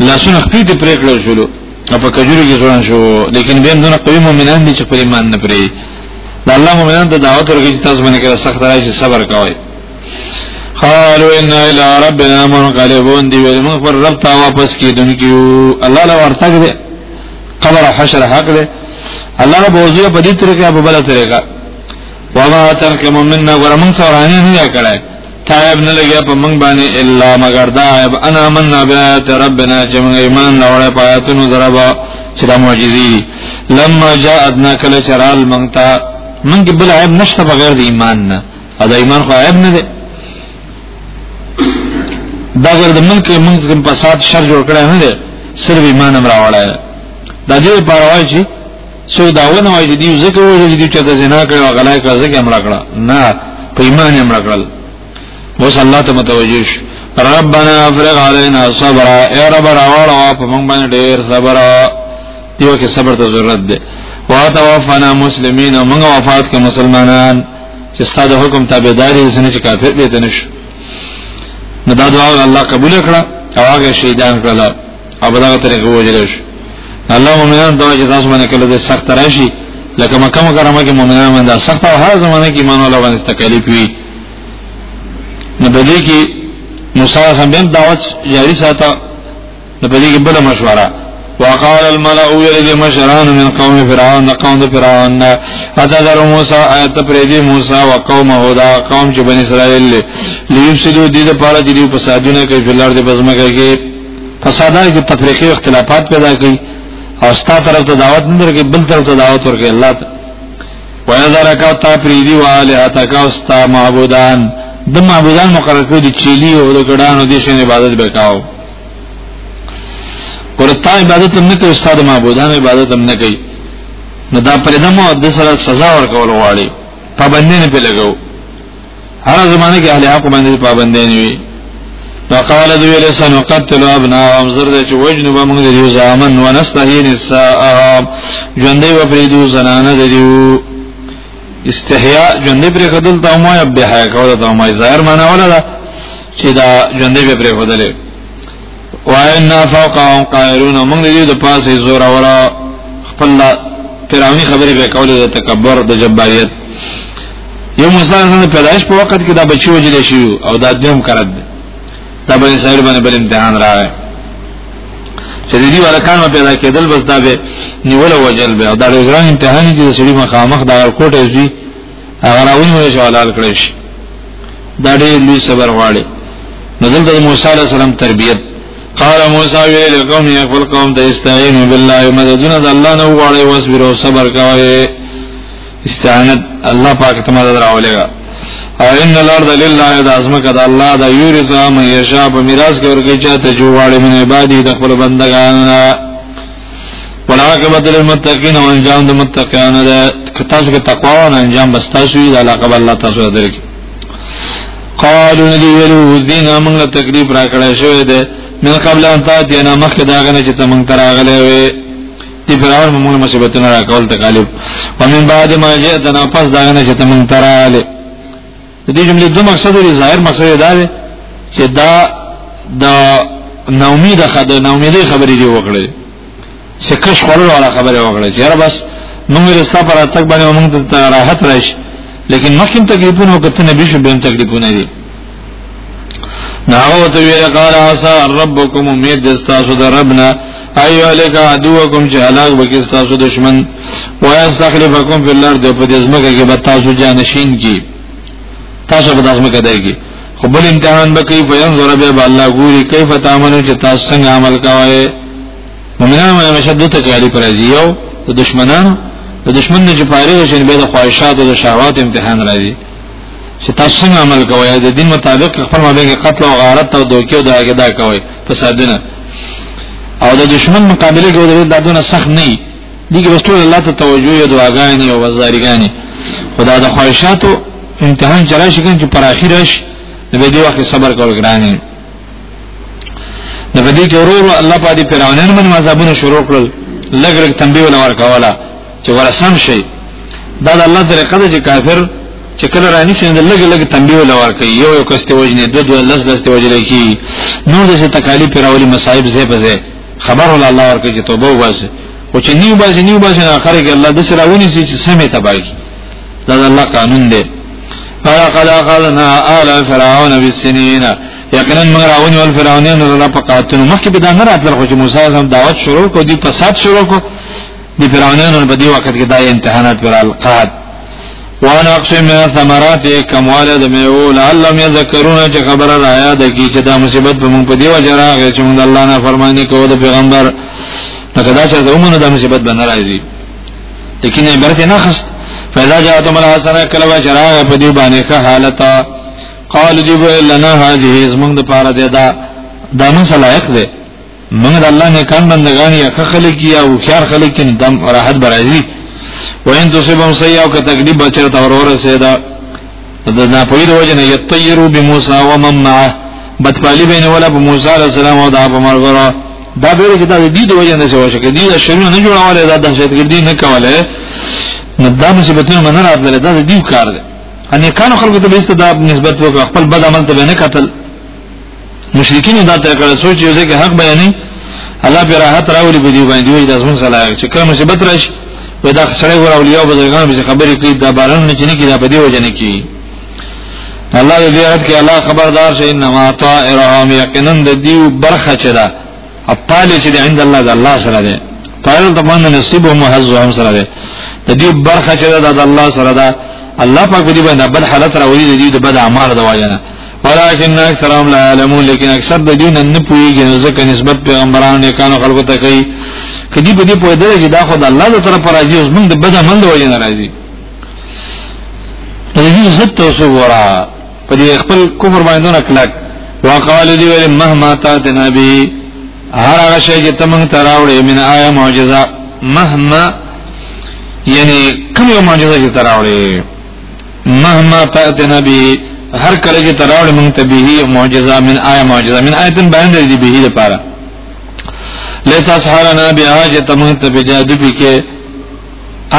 [SPEAKER 1] لاسونه خپې دې پرې کړل شولو او په کجورو کې ځوان شو لیکن بیا دونه قوي مؤمنان دي چې په ایمان نه پرې د الله مؤمنان ته دعوت ورکړي چې تاسو باندې کړه سخت راځي صبر کوئ قالوا ان الى ربنا منقلبون دی ویل موږ پر رب ته واپس کیدونکو الله له ورتګ دی قبر او حشر حق دی الله به وزیه په دې طریقه په بل طریقه وما ترکم منا ورمن سورانه نه کړه تایب نه لګیا په موږ باندې الا مگر دا عیب انا من بیات ربنا چې موږ ایمان راوړې پاتونو ضربا چې دا معجزې لما جاءتنا کل چرال منتا من کې بل عیب نشته بغیر د ایمان نه دا ایمان خو عیب نه دی دا غیر د ملک موږ کوم فساد شر جوړ کړی نه دی صرف ایمان امر راوړی دا دې پروايي څو داونه وایي دی ځکه وایي چې دی چې د زنا کړو غلا کړو ځکه امر کړو نه په ایمان امر کړل اوس الله ته متوجه شو ربنا افرغ علينا صبر اے رب راوړوا په موږ باندې ډېر صبر یو کې صبر ته ضرورت ده واتوفنا مسلمین موږ وفات کې مسلمانان چې ستاسو حکم تابعداري سن چې کافر به تنش نو دا دعا الله قبول کړه او هغه شهیدان کړل او په دغه طریقه وجل شو الله مؤمنان دا چې تاسو باندې کله د سخت راشي لکه مکه مکرمه کې مؤمنان باندې سخت او هر زمانه کې ایمان الله باندې تکلیف وي نو د دې کې موسی هم بیا دعوت جاری ساته نو په دې کې بل مشوره وقال الملأ يرد مشران من قوم فرعون قوم فرعون اتذر موسى آیت پریدی موسی و قوم هدا قوم چې بنی اسرائیل لیفسدو دې د پاره چې دی په سادونه کې فلر دې بزمګه کې فسادات کې تفریقي او اختلافات پیدا کوي او ستا طرف ته دعوت نه درکې بل طرف ته دعوت ورکې الله ته ويذرك تا پریدي والهتك استا معبودان د معبودان مقرر کړو دي چيلي او د ګډانو دي شین عبادت وکاو ورته عبادت هم نه کوي استاد معبودان عبادت هم نه کوي نو دا پرې دمو د سره سزا ورکول غواړي پابندې نه پې لګو هر زمانه کې اهل حق باندې پابند نه وي فقال دوی له سن قتل ابنا امزر د چوجنو به موږ دیو زامن ونستحی نساء ژوندې و پریدو زنانه دیو استحیاء ژوندې پر خدل ته ما به حیا کوله ته ما ظاهر معنا ولا چې دا ژوندې به پر خدلې واینا فوقهم قاهرون موږ دې د پاسه زور اورا خپل پیراونی خبرې به کولې د تکبر د جباریت یو موسی سره پیدائش په وخت کې دا بچی وجل شي او دا دیم کرد دا بنی اسرائیل باندې بل امتحان راغی چې دې ورکان په پیدا کېدل بس دا به نیول وجل به دا د ځان امتحان دي چې سړي مخامخ دا کوټه شي هغه راوي مې جوالال کړی شي دا ډېر لوی صبر غواړي نزل د موسی عليه السلام تربيت قال موسی ویل قوم یې خپل قوم ته استعین بالله مددونه د الله نه وغواړي واصبر او صبر کوي استعانت الله پاک ته مدد راولېږه او ان الارض لله د ازمکه د الله د یورثا مې یشا په میراث کې ورکه چاته جوړې من عبادت د خپل بندگانو والعاقبت للمتقین او انجام د متقینانو ده کتاس کې تقوا او انجام بستاسو دی علاقه بل الله تاسو درک قالو ندی ویلو دین موږ له تکلیف را کړی شوی ده من قبل ان تاتي انا مخک داغه نه چې تمنګ تراغله وي دی فرعون موږ مصیبتونه را کول تکالیف ومن بعد ما جئتنا پس داغه نه چې تمنګ تراغله د دې جملې دوه مقصد لري ظاهر مقصد دا دی چې دا د نومید خد نومیدې خبرې دی وکړي سکش خورلو علا خبرې وکړي چې یاره بس موږ رستا پر اتک باندې موږ ته راحت راشي لیکن مخکې تکلیفونه وکړه نبی شو به تکلیفونه دي ناغو ته ویل قال عسى ربكم امید دستاسو در ربنا ایو الیک عدوکم چې هلاک وکي تاسو دشمن وای استخلفکم فی الارض په دې ځمکه کې به تاسو جانشین کی تاسو به داسمه کدای کی خو بل امتحان به کوي فینظر به الله ګوري کیف تعملون چې تاسو څنګه عمل کوئ مومنان باندې مشدد تکالیف راځي یو د دشمنانو د دشمن نه چې پاره شي به د خواهشات او د شهوات امتحان راځي چې تاسو څنګه عمل کوئ د دین مطابق خپل مابین کې قتل او غارت او دوکې او داګه دا کوئ فسادونه او د دشمن مقابله کې د دادونه سخت نه دي دغه رسول الله ته توجه او دعاګانې او وزارګانې خدا د خواهشاتو امتحان چرای شي چې پر اخر راشي د دې وخت صبر کول ګران دي د دې کې ورور الله پاک دې پیراونن من مذهبونه شروع کړل لګ لګ تنبیه ولور کوله چې ورسم شي دا د الله طریقه ده چې کافر چې کله رانی سند لګ لګ تنبیه ولور کوي یو یو کس ته وجنه دو دو لس لس ته وجنه کی نور د تکالیف پر اولی مصائب زه په زه خبر ول الله ورکه چې توبه واسه او چې نیو باز نیو باز نه اخر کې الله د سره ونی سي چې سمې تبای دا د الله قانون دی فلقد اخذنا آل فرعون بالسنين یقینا موږ راونی ول فرعونانو له پقاتونو مخکې به دا نه راتل خو چې موسی هم دعوت شروع کو دي فساد شروع کو د فرعونانو په دی وخت کې دا امتحانات پر القات وانا اقسم من الثمرات کمواله د میو لعلهم یذکرون چې خبره را یاد کی چې دا مصیبت به مونږ په دی وجه راغی چې مونږ الله نه فرمانی کوو د پیغمبر لکه دا چې زمونږ د مصیبت به ناراضي لیکن عبرت نه خست فإذا جاءتهم الحسنة کلوا جراغ په دی باندې ښه حالت قال جب لنا هذه زمونږ د پاره ده دا دا مسلایق ده موږ د الله نه کان بندگان یا خلک یا او خيار خلک نه دم راحت برازي وین تصيبهم سيئه او تکلیف بچر تور ورسېدا د نه پوی د وجه نه یطیرو بموسی و من معه بدپالی بین ولا په موسی علی السلام او د اپ مرګره دا به چې دا د دې د وجه نه شوی شکه دې شرونه نه جوړواله دا دهشتګردي نه کوله نو دا مصیبتونه من راتله دا د دې کار دی ان کانو خلکو ته به استدا نسبت وکړه خپل بد عمل ته نه قتل مشرکین دا تر کړه سوچ یو ځکه حق بیانې الله پر راحت راولي په دې باندې وي د ازمن سره چې کوم مصیبت راشي وې دا سړی ور اولیاء بزرګان به خبرې کوي دا باران نه چني کې دا په دې وجه نه کوي الله دې آیت کې الله خبردار شي انما طائرهم یقینا د دې برخه چې دا خپل چې د عند الله د الله سره ده طائر ته باندې نصیب او محزهم سره ده د دې برخه چې دا د الله سره ده الله پاک دې باندې بد حالت راوړي دې د بد اعمال د وجه نه ولكن اکثرهم لا يعلمون لیکن اکثر د دین نه پویږي نو ځکه نسبت پیغمبرانو نه کانو خلکو ته کوي کدی په دې پوهه درې چې دا خو د الله له طرفه راځي اوس موږ د بد عمل له وجې ناراضي د دې عزت توسو ورا په دې خپل کفر باندې نه کلک وقال دی ویل مهما تا د نبی هر هغه شی چې تمن تراوړې من آیا معجزه مهما یعنی کوم معجزه چې تراوړې مهما تاتنا به هر کله چې تراول مونږ ته به معجزه من آیه معجزه من آیه تن بیان دی به لپاره لیت اسحارنا بها چې تمون ته به جادو بکې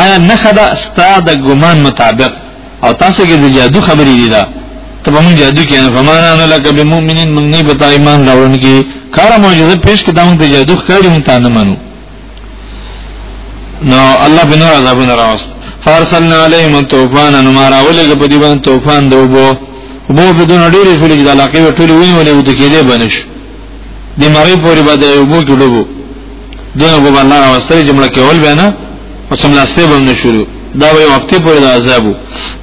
[SPEAKER 1] آیا نه خدا استاد ګمان مطابق او تاسو کې د جادو خبرې دي دا ته به مونږ جادو کې نه فمانا نه لکه به مؤمنین مونږ نه بتا ایمان راوړونکي کار معجزه پیش کړه مونږ ته جادو ښکاری مونږ ته نه منو نو الله بنا عذابونه راوست فارسلنا علیهم الطوفان نو ما راولې په دې باندې طوفان دوبو وبو په دون ډېرې شولې چې د علاقې ټولې ویني ولې ود کېدې بنش د مری پورې باندې یو بو کې ډوبو دغه په الله راوستل چې مړ کېول به نه او سملاسته به نه شروع دا یو وخت پورې د عذابو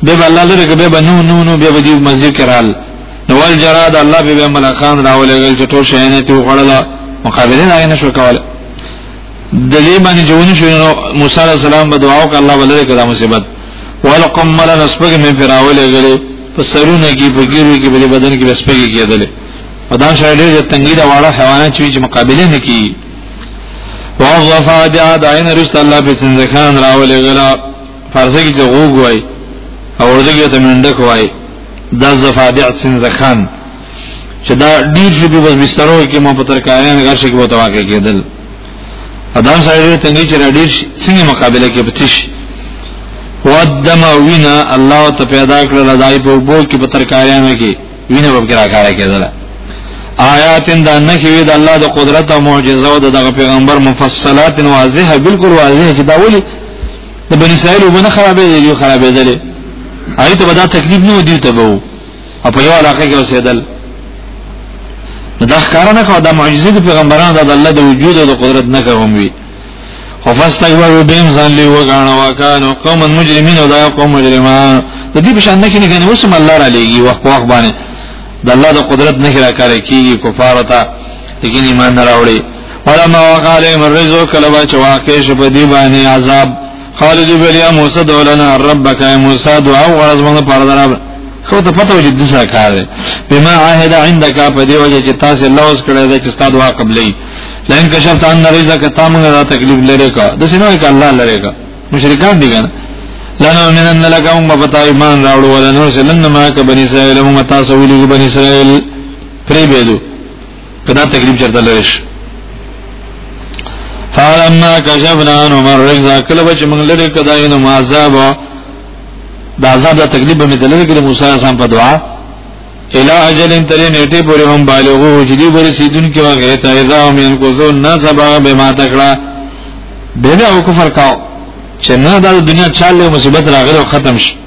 [SPEAKER 1] به الله لره کې به نو نو نو به دې مزي کرال نو ول جراد الله به ملکان راولېږل چې ټول شینه ته وخړل مقابله نه نه شو کول د دې باندې جوړ شو نو موسی عليه السلام به دعا وکړه الله ولې کړه مصیبت ولقم مل نسبګ مې فراولېږل په سرونه کې په ګیرو کې په بدن کې بسپګي کېدل په دا شای ډېر تنګي دا واړه حیوانات چې مقابله نه کوي وظفا بیا داین رسول الله په څنګه خان راولېږل فارسی کې چې غوګ وای او اردو کې ته منډک وای دا زفادع سنځه خان چې دا ډیر شي په بسترو کې مو په ترکاریان غرشه کې وته واقع کېدل ادم سره ته نه چې ډیر څنګه مقابله کې پچیش ودم وینا الله ته پیدا کړل دای په بو کې په ترکاریان کې وینا وبګه راکاره کېدل آیات دا نخوی دا الله دا قدرت او معجزه او دا پیغمبر مفصلات واضحه بالکل واضحه چې دا ولي د بنی اسرائیل وبنه خرابې دی خرابې دلې هغه ته دا تکلیف نه ودی ته بو او په یو علاقه کې اوسېدل دا ښکارا نه کوي دا معجزې د پیغمبرانو د الله د وجود او د قدرت نه کوم وی خو فاستغفروا بهم ځان له وګاڼه وکانو قوم مجرمین او دا قوم مجرمان د دې په شان نه کې نه غني وسم الله را لېږي وخت وخت باندې د الله د قدرت نه راکاره کیږي کفار ته لیکن ایمان نه راوړي ولما وقاله من رزو کلبا چې واقع شو په دی باندې عذاب قالو دی بلیا موسی دولنا ربک ای موسی دعا غواړم موږ پر دراب خو ته پته وجه د سره کار دی بما عهد عندك په دی وجه چې تاسو لوز کړی دا چې ستاسو دعا قبلې لئن کشفت عن رزق تامه دا تکلیف لري کا د سینوې کا الله لري کا مشرکان دي کنه لنا من ان لك هم بتا ایمان راوړو ولا نور سلن ما ک بني اسرائيل هم تاسو ویلو بني اسرائيل پری بيدو کدا تکلیف چرته لري شي فلما كشفنا عن عمر رجزا کله بچ موږ لري کدا یې نو عذاب دا عذاب دا تکلیف به مدلل کړي موسی سم په دعا الى اجل تری نیټه پورې هم بالغو چې دی ورې سیدون کې واغې ته اذا من کوزو نه سبا به ما تکړه به او کفر کاو چې نه دا دنیا چاله مصیبت راغله ختم شي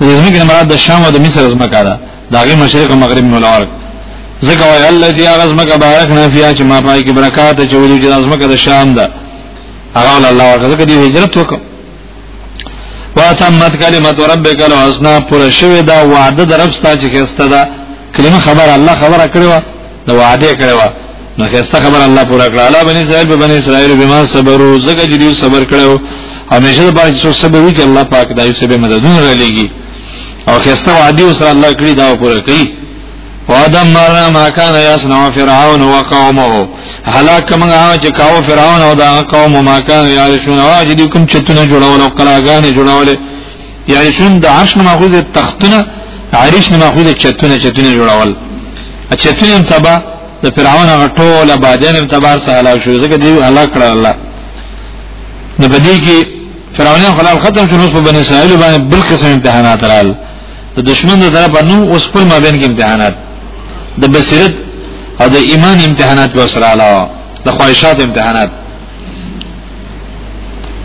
[SPEAKER 1] د زمکه مراد د شام او د مصر زمکه ده دا غي مشرق او مغرب نو لور زکه وای الله دی هغه زمکه بارک نه فیا چې ما پای کې برکات چې ویلو چې زمکه د شام ده هغه الله ورکه زکه دی هجرت وکړه واتمت کلمت ربک الحسنا پر شوی دا وعده درفستا چې کېسته ده کلمه خبر الله خبره کړو نو وعده کړی و نو خسته خبر الله پورا کړ الله بني اسرائيل په بني اسرائيل به ما صبرو زګه جدي صبر کړو او نشه په څو صبر وکړي الله پاک دایو سبه مددونه رالېږي او خسته وعده وسره الله کړی دا پورا کړی وادمرنا ما كان يصنع فرعون وقومه هلاک موږ هغه چې کاو فرعون او دا قوم ما كان يعرشون واجدي کوم چتونه جوړول او قلاګانې جوړولې یعرشون د عرش نه ماخوذ تختونه عرش نه ماخوذ چتونه چتونه جوړول چتونه هم تبا د فرعون هغه ټول آبادین هم تبا سهاله شو ځکه دی الله کړه الله نو په دې کې فرعونان خلال ختم شو اوس په بنی اسرائیل باندې بل قسم امتحانات رال د دشمن د طرف نو اوس په مابین کې امتحانات د بصیرت او د ایمان امتحانات وسره علاوه د خواهشات امتحانات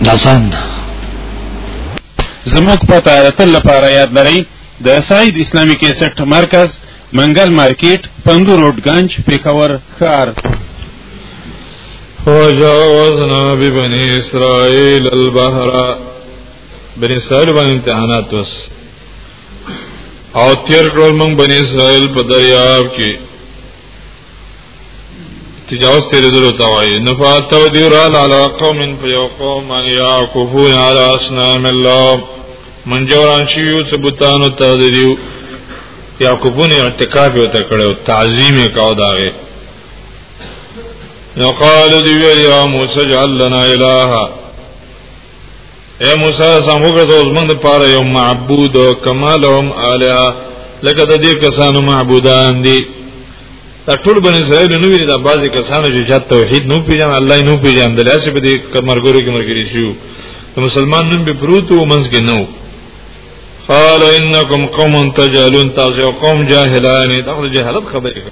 [SPEAKER 3] لازم ده زموږ پته د تل لپاره یاد لرئ د سعید اسلامي کیسټ مرکز منګل مارکیټ پندو روډ گنج پیښور ښار
[SPEAKER 1] وجاوزنا ببني اسرائيل البحر بني اسرائيل باندې امتحانات وس او تیر کړل موږ بني اسرائيل په دریاب کې تجاوز تیرې دلو ته وایي نفات او دیرال علی قوم فیو قوم ان یعکفون علی اصنام الله من جوران شیو ثبوتانو ته دیو یعکفون اعتکاف یو تکړه تعظیم کاو داغه نو قال دی ویل یا موسی جعل لنا الها اے موسی سم وګرځو زمونږ لپاره یو معبود کمالهم الیا لکه د دې کسانو معبودان دي دا ټول بنی اسرائیل نو ویل دا بعضی کسانو چې چا توحید نو پیژن الله نو پیژن د لاسه په دې کمرګورو کې مرګري شو د مسلمان نوم به پروت او منځ کې نو قال انکم قوم تجهلون تاسو قوم جاهلان دا خو جهالت خبره